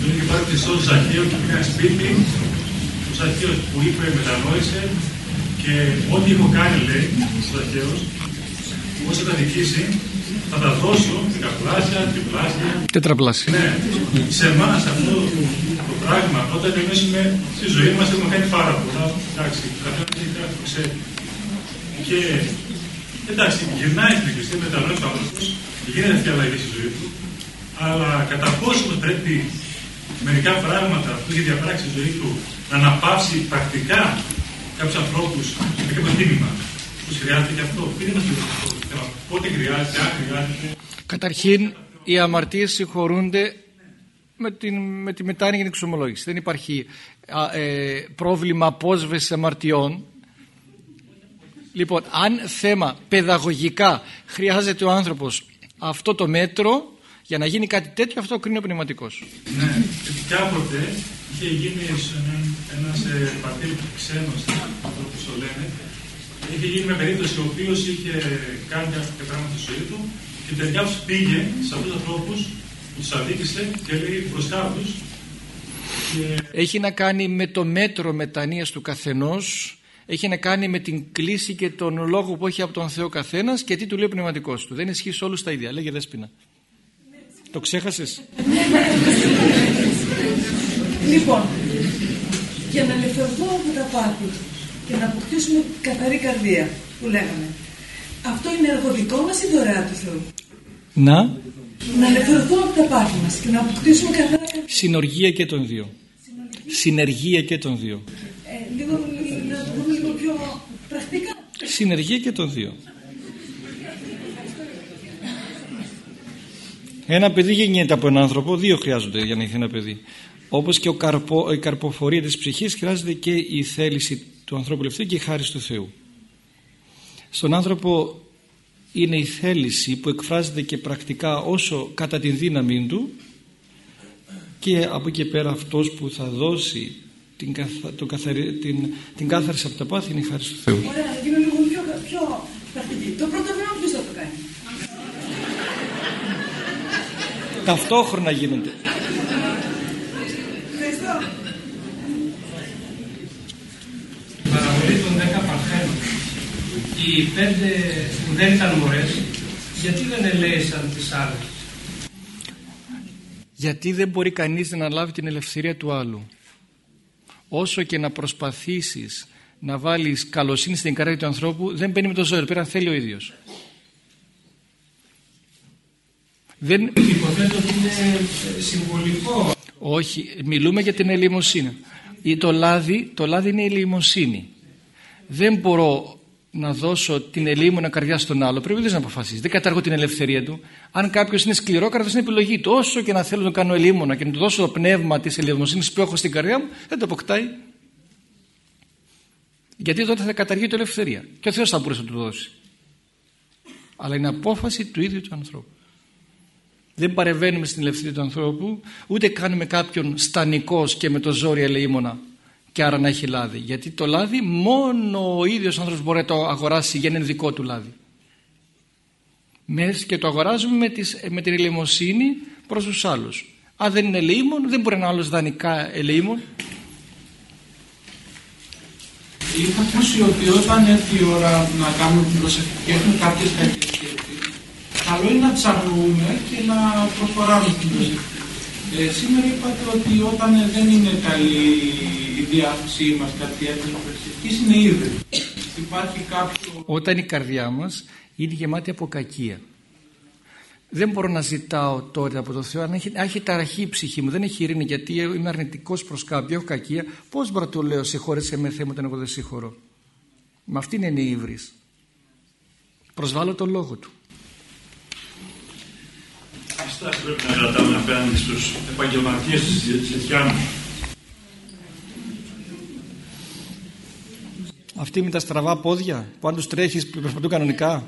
Λέει και υπάρχει τη σώση Ζαχαίου και μια σπίτι. Ο Ζαχαίο που είπε μετανόησε και ό,τι έχω κάνει, λέει ο Ζαχαίο, όσο θα δικήσει, θα τα δώσω δεκαπλάσια, τριπλάσια. Τετραπλάσια. Ναι, σε εμάς αυτό το πράγμα, όταν εμείς στη ζωή μας έχουμε κάνει πάρα πολλά. Εντάξει, καθένα έχει κάτι που ξέρει. Και εντάξει, γυρνάει στην εκκλησία, μετανόησε ο άνθρωπος, γίνεται αυτή η αλλαγή στη ζωή του, αλλά κατά πόσο πρέπει μερικά πράγματα που έχει διαπράξει στη ζωή του να αναπαύσει πρακτικά κάποιους ανθρώπους με κάποιο τίμημα. Του χρειάζεται και αυτό. Τι είναι αυτό το θέμα. Πότε χρειάζεται, αν χρειάζεται. Καταρχήν, οι αμαρτίες συγχωρούνται με, την, με τη μετάνοια και εξομολόγηση. Δεν υπάρχει α, ε, πρόβλημα απόσβεσης αμαρτιών. Λοιπόν, αν θέμα παιδαγωγικά χρειάζεται ο άνθρωπος αυτό το μέτρο για να γίνει κάτι τέτοιο, αυτό κρίνει ο πνευματικός. Ναι, κάποτε είχε γίνει ένας ε, πατήρ ξένος, όπως το λένε, είχε γίνει μια περίπτωση ο οποίος είχε κάνει κάποια πράγματα στη ζωή του και τελικά του πήγε σε αυτούς τους ανθρώπους, τους αδίκησε και λέει μπροστά τους. Και... Έχει να κάνει με το μέτρο μετανοίας του καθενός έχει να κάνει με την κλίση και τον λόγο που έχει από τον Θεό καθένας και τι του λέει ο πνευματικός του. Δεν ισχύει σε όλους τα ίδια. Λέγε Δέσποινα. Το ξέχασες; λοιπόν, για να ελευθερωθώ από τα πάθη και να αποκτήσουμε καθαρή καρδία που λέγαμε. Αυτό είναι έργο δικό μας ή δωρεά του Θεού; Να. Να ελευθερωθούμε από τα πάθη μας και να αποκτήσουμε καθαρή καρδία. Συνεργία και των δύο. Συνεργία και των δύο. Ε, λίγο, να το δούμε λίγο πιο πρακτικά. Συνεργία και των δύο. Ένα παιδί γεννιέται από έναν άνθρωπο, δύο χρειάζονται για να έχει ένα παιδί. Όπως και ο καρπο, η καρποφορία της ψυχής χρειάζεται και η θέληση του ανθρώπου ελευθερίου και η χάρη του Θεού. Στον άνθρωπο είναι η θέληση που εκφράζεται και πρακτικά όσο κατά την δύναμη του και από εκεί πέρα αυτός που θα δώσει την, καθα, το καθαρι, την, την κάθαρση από τα πάθη είναι η χάρη του Θεού. Ωραία, να γίνω λίγο πιο, πιο πρακτική. Το πρώτο βήμα ποιος θα το κάνει. Ταυτόχρονα γίνονται. Ευχαριστώ. παραβολή των 10 παρθένων. Οι πέντε που δεν ήταν μωρές, γιατί δεν ελέησαν τις άλλες; Γιατί δεν μπορεί κανείς να λάβει την ελευθερία του άλλου. Όσο και να προσπαθήσεις να βάλεις καλοσύνη στην καρδιά του ανθρώπου, δεν μπαίνει με το ζώο, πέρα θέλει ο ίδιος. Δεν... Υποθέτως ότι είναι συμβολικό. Όχι, μιλούμε για την ελεημοσύνη. Ή Το λάδι, το λάδι είναι η ελεημοσύνη. Δεν μπορώ να δώσω την ελεήμονα καρδιά στον άλλο. Πρέπει να αποφασίσει. Δεν καταργώ την ελευθερία του. Αν κάποιος είναι σκληρόκαρδο, είναι επιλογή του. Όσο και να θέλω να κάνω ελεήμονα και να του δώσω το πνεύμα της ελεημοσύνης που έχω στην καρδιά μου, δεν το αποκτάει. Γιατί τότε θα καταργεί την ελευθερία. Και ο Θεός θα μπορούσε να του δώσει. Αλλά είναι απόφαση του ίδιου του ανθρώπου. Δεν παρεβαίνουμε στην ελευθερία του ανθρώπου, ούτε κάνουμε κάποιον στανικός και με το ζόρι ελεήμονα και άρα να έχει λάδι. Γιατί το λάδι μόνο ο ίδιος άνθρωπος μπορεί να το αγοράσει για να είναι δικό του λάδι. Και το αγοράζουμε με, τις, με την ελεημοσύνη προς τους άλλους. Αν δεν είναι ελεήμον δεν μπορεί να άλλος δανεικά ελεήμον. Είχα ακούσει ότι όταν έρθει η ώρα να κάνουμε την προσευχή και έχουμε κάποιες κακές καλό είναι να τις αγνοούμε και να προχωράμε την προσευχή. Ε, σήμερα είπατε ότι όταν δεν είναι καλή η διάθεσή μας κάτι τέτοιο προσευχής είναι ήδη. Υπάρχει κάποιο... Όταν η καρδιά μας είναι γεμάτη από κακία. Δεν μπορώ να ζητάω τώρα από το Θεό αν έχει, έχει ταραχή η ψυχή μου, δεν έχει ειρήνη γιατί είμαι αρνητικός προς κάποιον, έχω κακία. Πώς μπορώ να του λέω, Συγχώρεσαι με θέμα όταν εγώ δεν συγχωρώ. Με αυτήν είναι η ύβρις. Προσβάλλω τον λόγο του. Αυτά πρέπει να κρατάμε απέναντι στους επαγγελματίες της ζητιά μου. Αυτοί με τα στραβά πόδια που αν τους τρέχεις προσπαθούν κανονικά.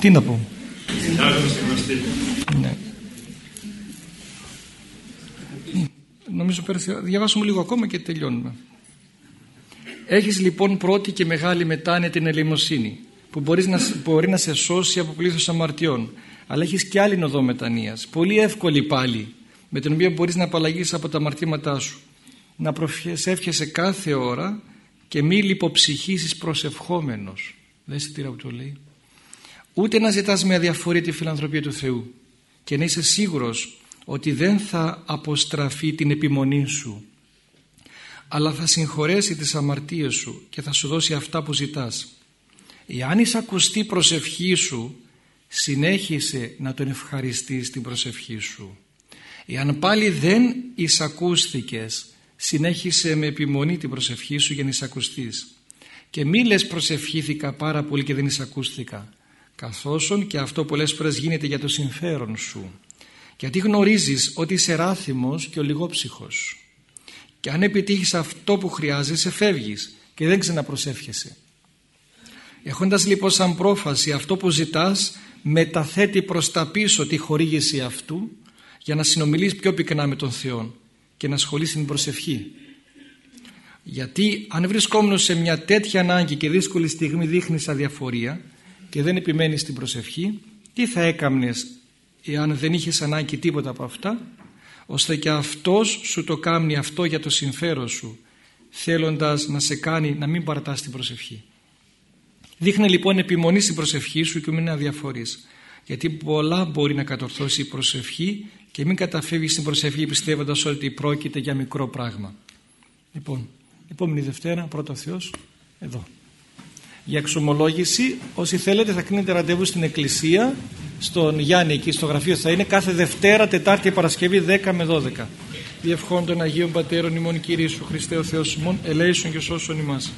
Τι να πω. Ναι. Νομίζω πέρασε. Διαβάσουμε λίγο ακόμα και τελειώνουμε. Έχεις λοιπόν πρώτη και μεγάλη μετάνοια την ελεημοσύνη που μπορείς να, μπορεί να σε σώσει από πλήθος αμαρτιών αλλά έχεις και άλλη οδό μετανοίας. Πολύ εύκολη πάλι με την οποία μπορείς να απαλλαγείς από τα αμαρτήματά σου. Να προσεύχεσαι κάθε ώρα και μη λιποψυχήσεις προσευχόμενος. Δες τι που το λέει. Ούτε να ζητάς με αδιαφορία τη φιλανθρωπία του Θεού και να είσαι σίγουρος ότι δεν θα αποστραφεί την επιμονή σου αλλά θα συγχωρέσει τις αμαρτίες σου και θα σου δώσει αυτά που ζητάς. Εάν εισακουστεί προσευχή σου συνέχισε να τον ευχαριστείς την προσευχή σου. Εάν πάλι δεν εισακούστηκες συνέχισε με επιμονή την προσευχή σου για να εισακουστείς. Και μη λες προσευχήθηκα πάρα πολύ και δεν εισακούστηκα καθώς και αυτό πολλές φορές γίνεται για το συμφέρον σου. Γιατί γνωρίζεις ότι είσαι ράθιμος και ολιγόψυχος. Και αν επιτύχεις αυτό που χρειάζεσαι φεύγεις και δεν ξαναπροσεύχεσαι. Έχοντας λοιπόν σαν πρόφαση αυτό που ζητάς μεταθέτει προς τα πίσω τη χορήγηση αυτού για να συνομιλείς πιο πυκνά με τον Θεό και να ασχολείς την προσευχή. Γιατί αν βρισκόμενος σε μια τέτοια ανάγκη και δύσκολη στιγμή δείχνεις αδιαφορία και δεν επιμένεις στην προσευχή τι θα έκαμνες εάν δεν είχες ανάγκη τίποτα από αυτά ώστε και αυτός σου το κάνει αυτό για το συμφέρον σου θέλοντας να σε κάνει να μην παρατάς την προσευχή δείχνε λοιπόν επιμονή στην προσευχή σου και μην αδιαφορείς. Γιατί πολλά μπορεί να κατορθώσει η προσευχή και μην καταφεύγεις στην προσευχή πιστεύοντας ότι πρόκειται για μικρό πράγμα. Λοιπόν επόμενη Δευτέρα πρώτο Θεός εδώ. Για εξομολόγηση όσοι θέλετε θα κρίνετε ραντεβού στην εκκλησία στον Γιάννη εκεί στο γραφείο θα είναι κάθε Δευτέρα, Τετάρτη, Παρασκευή 10 με 12 διευχών των Αγίων Πατέρων ημών Κύριε Σου Χριστέ ο Θεός ημών ελέησον και σώσον ημάς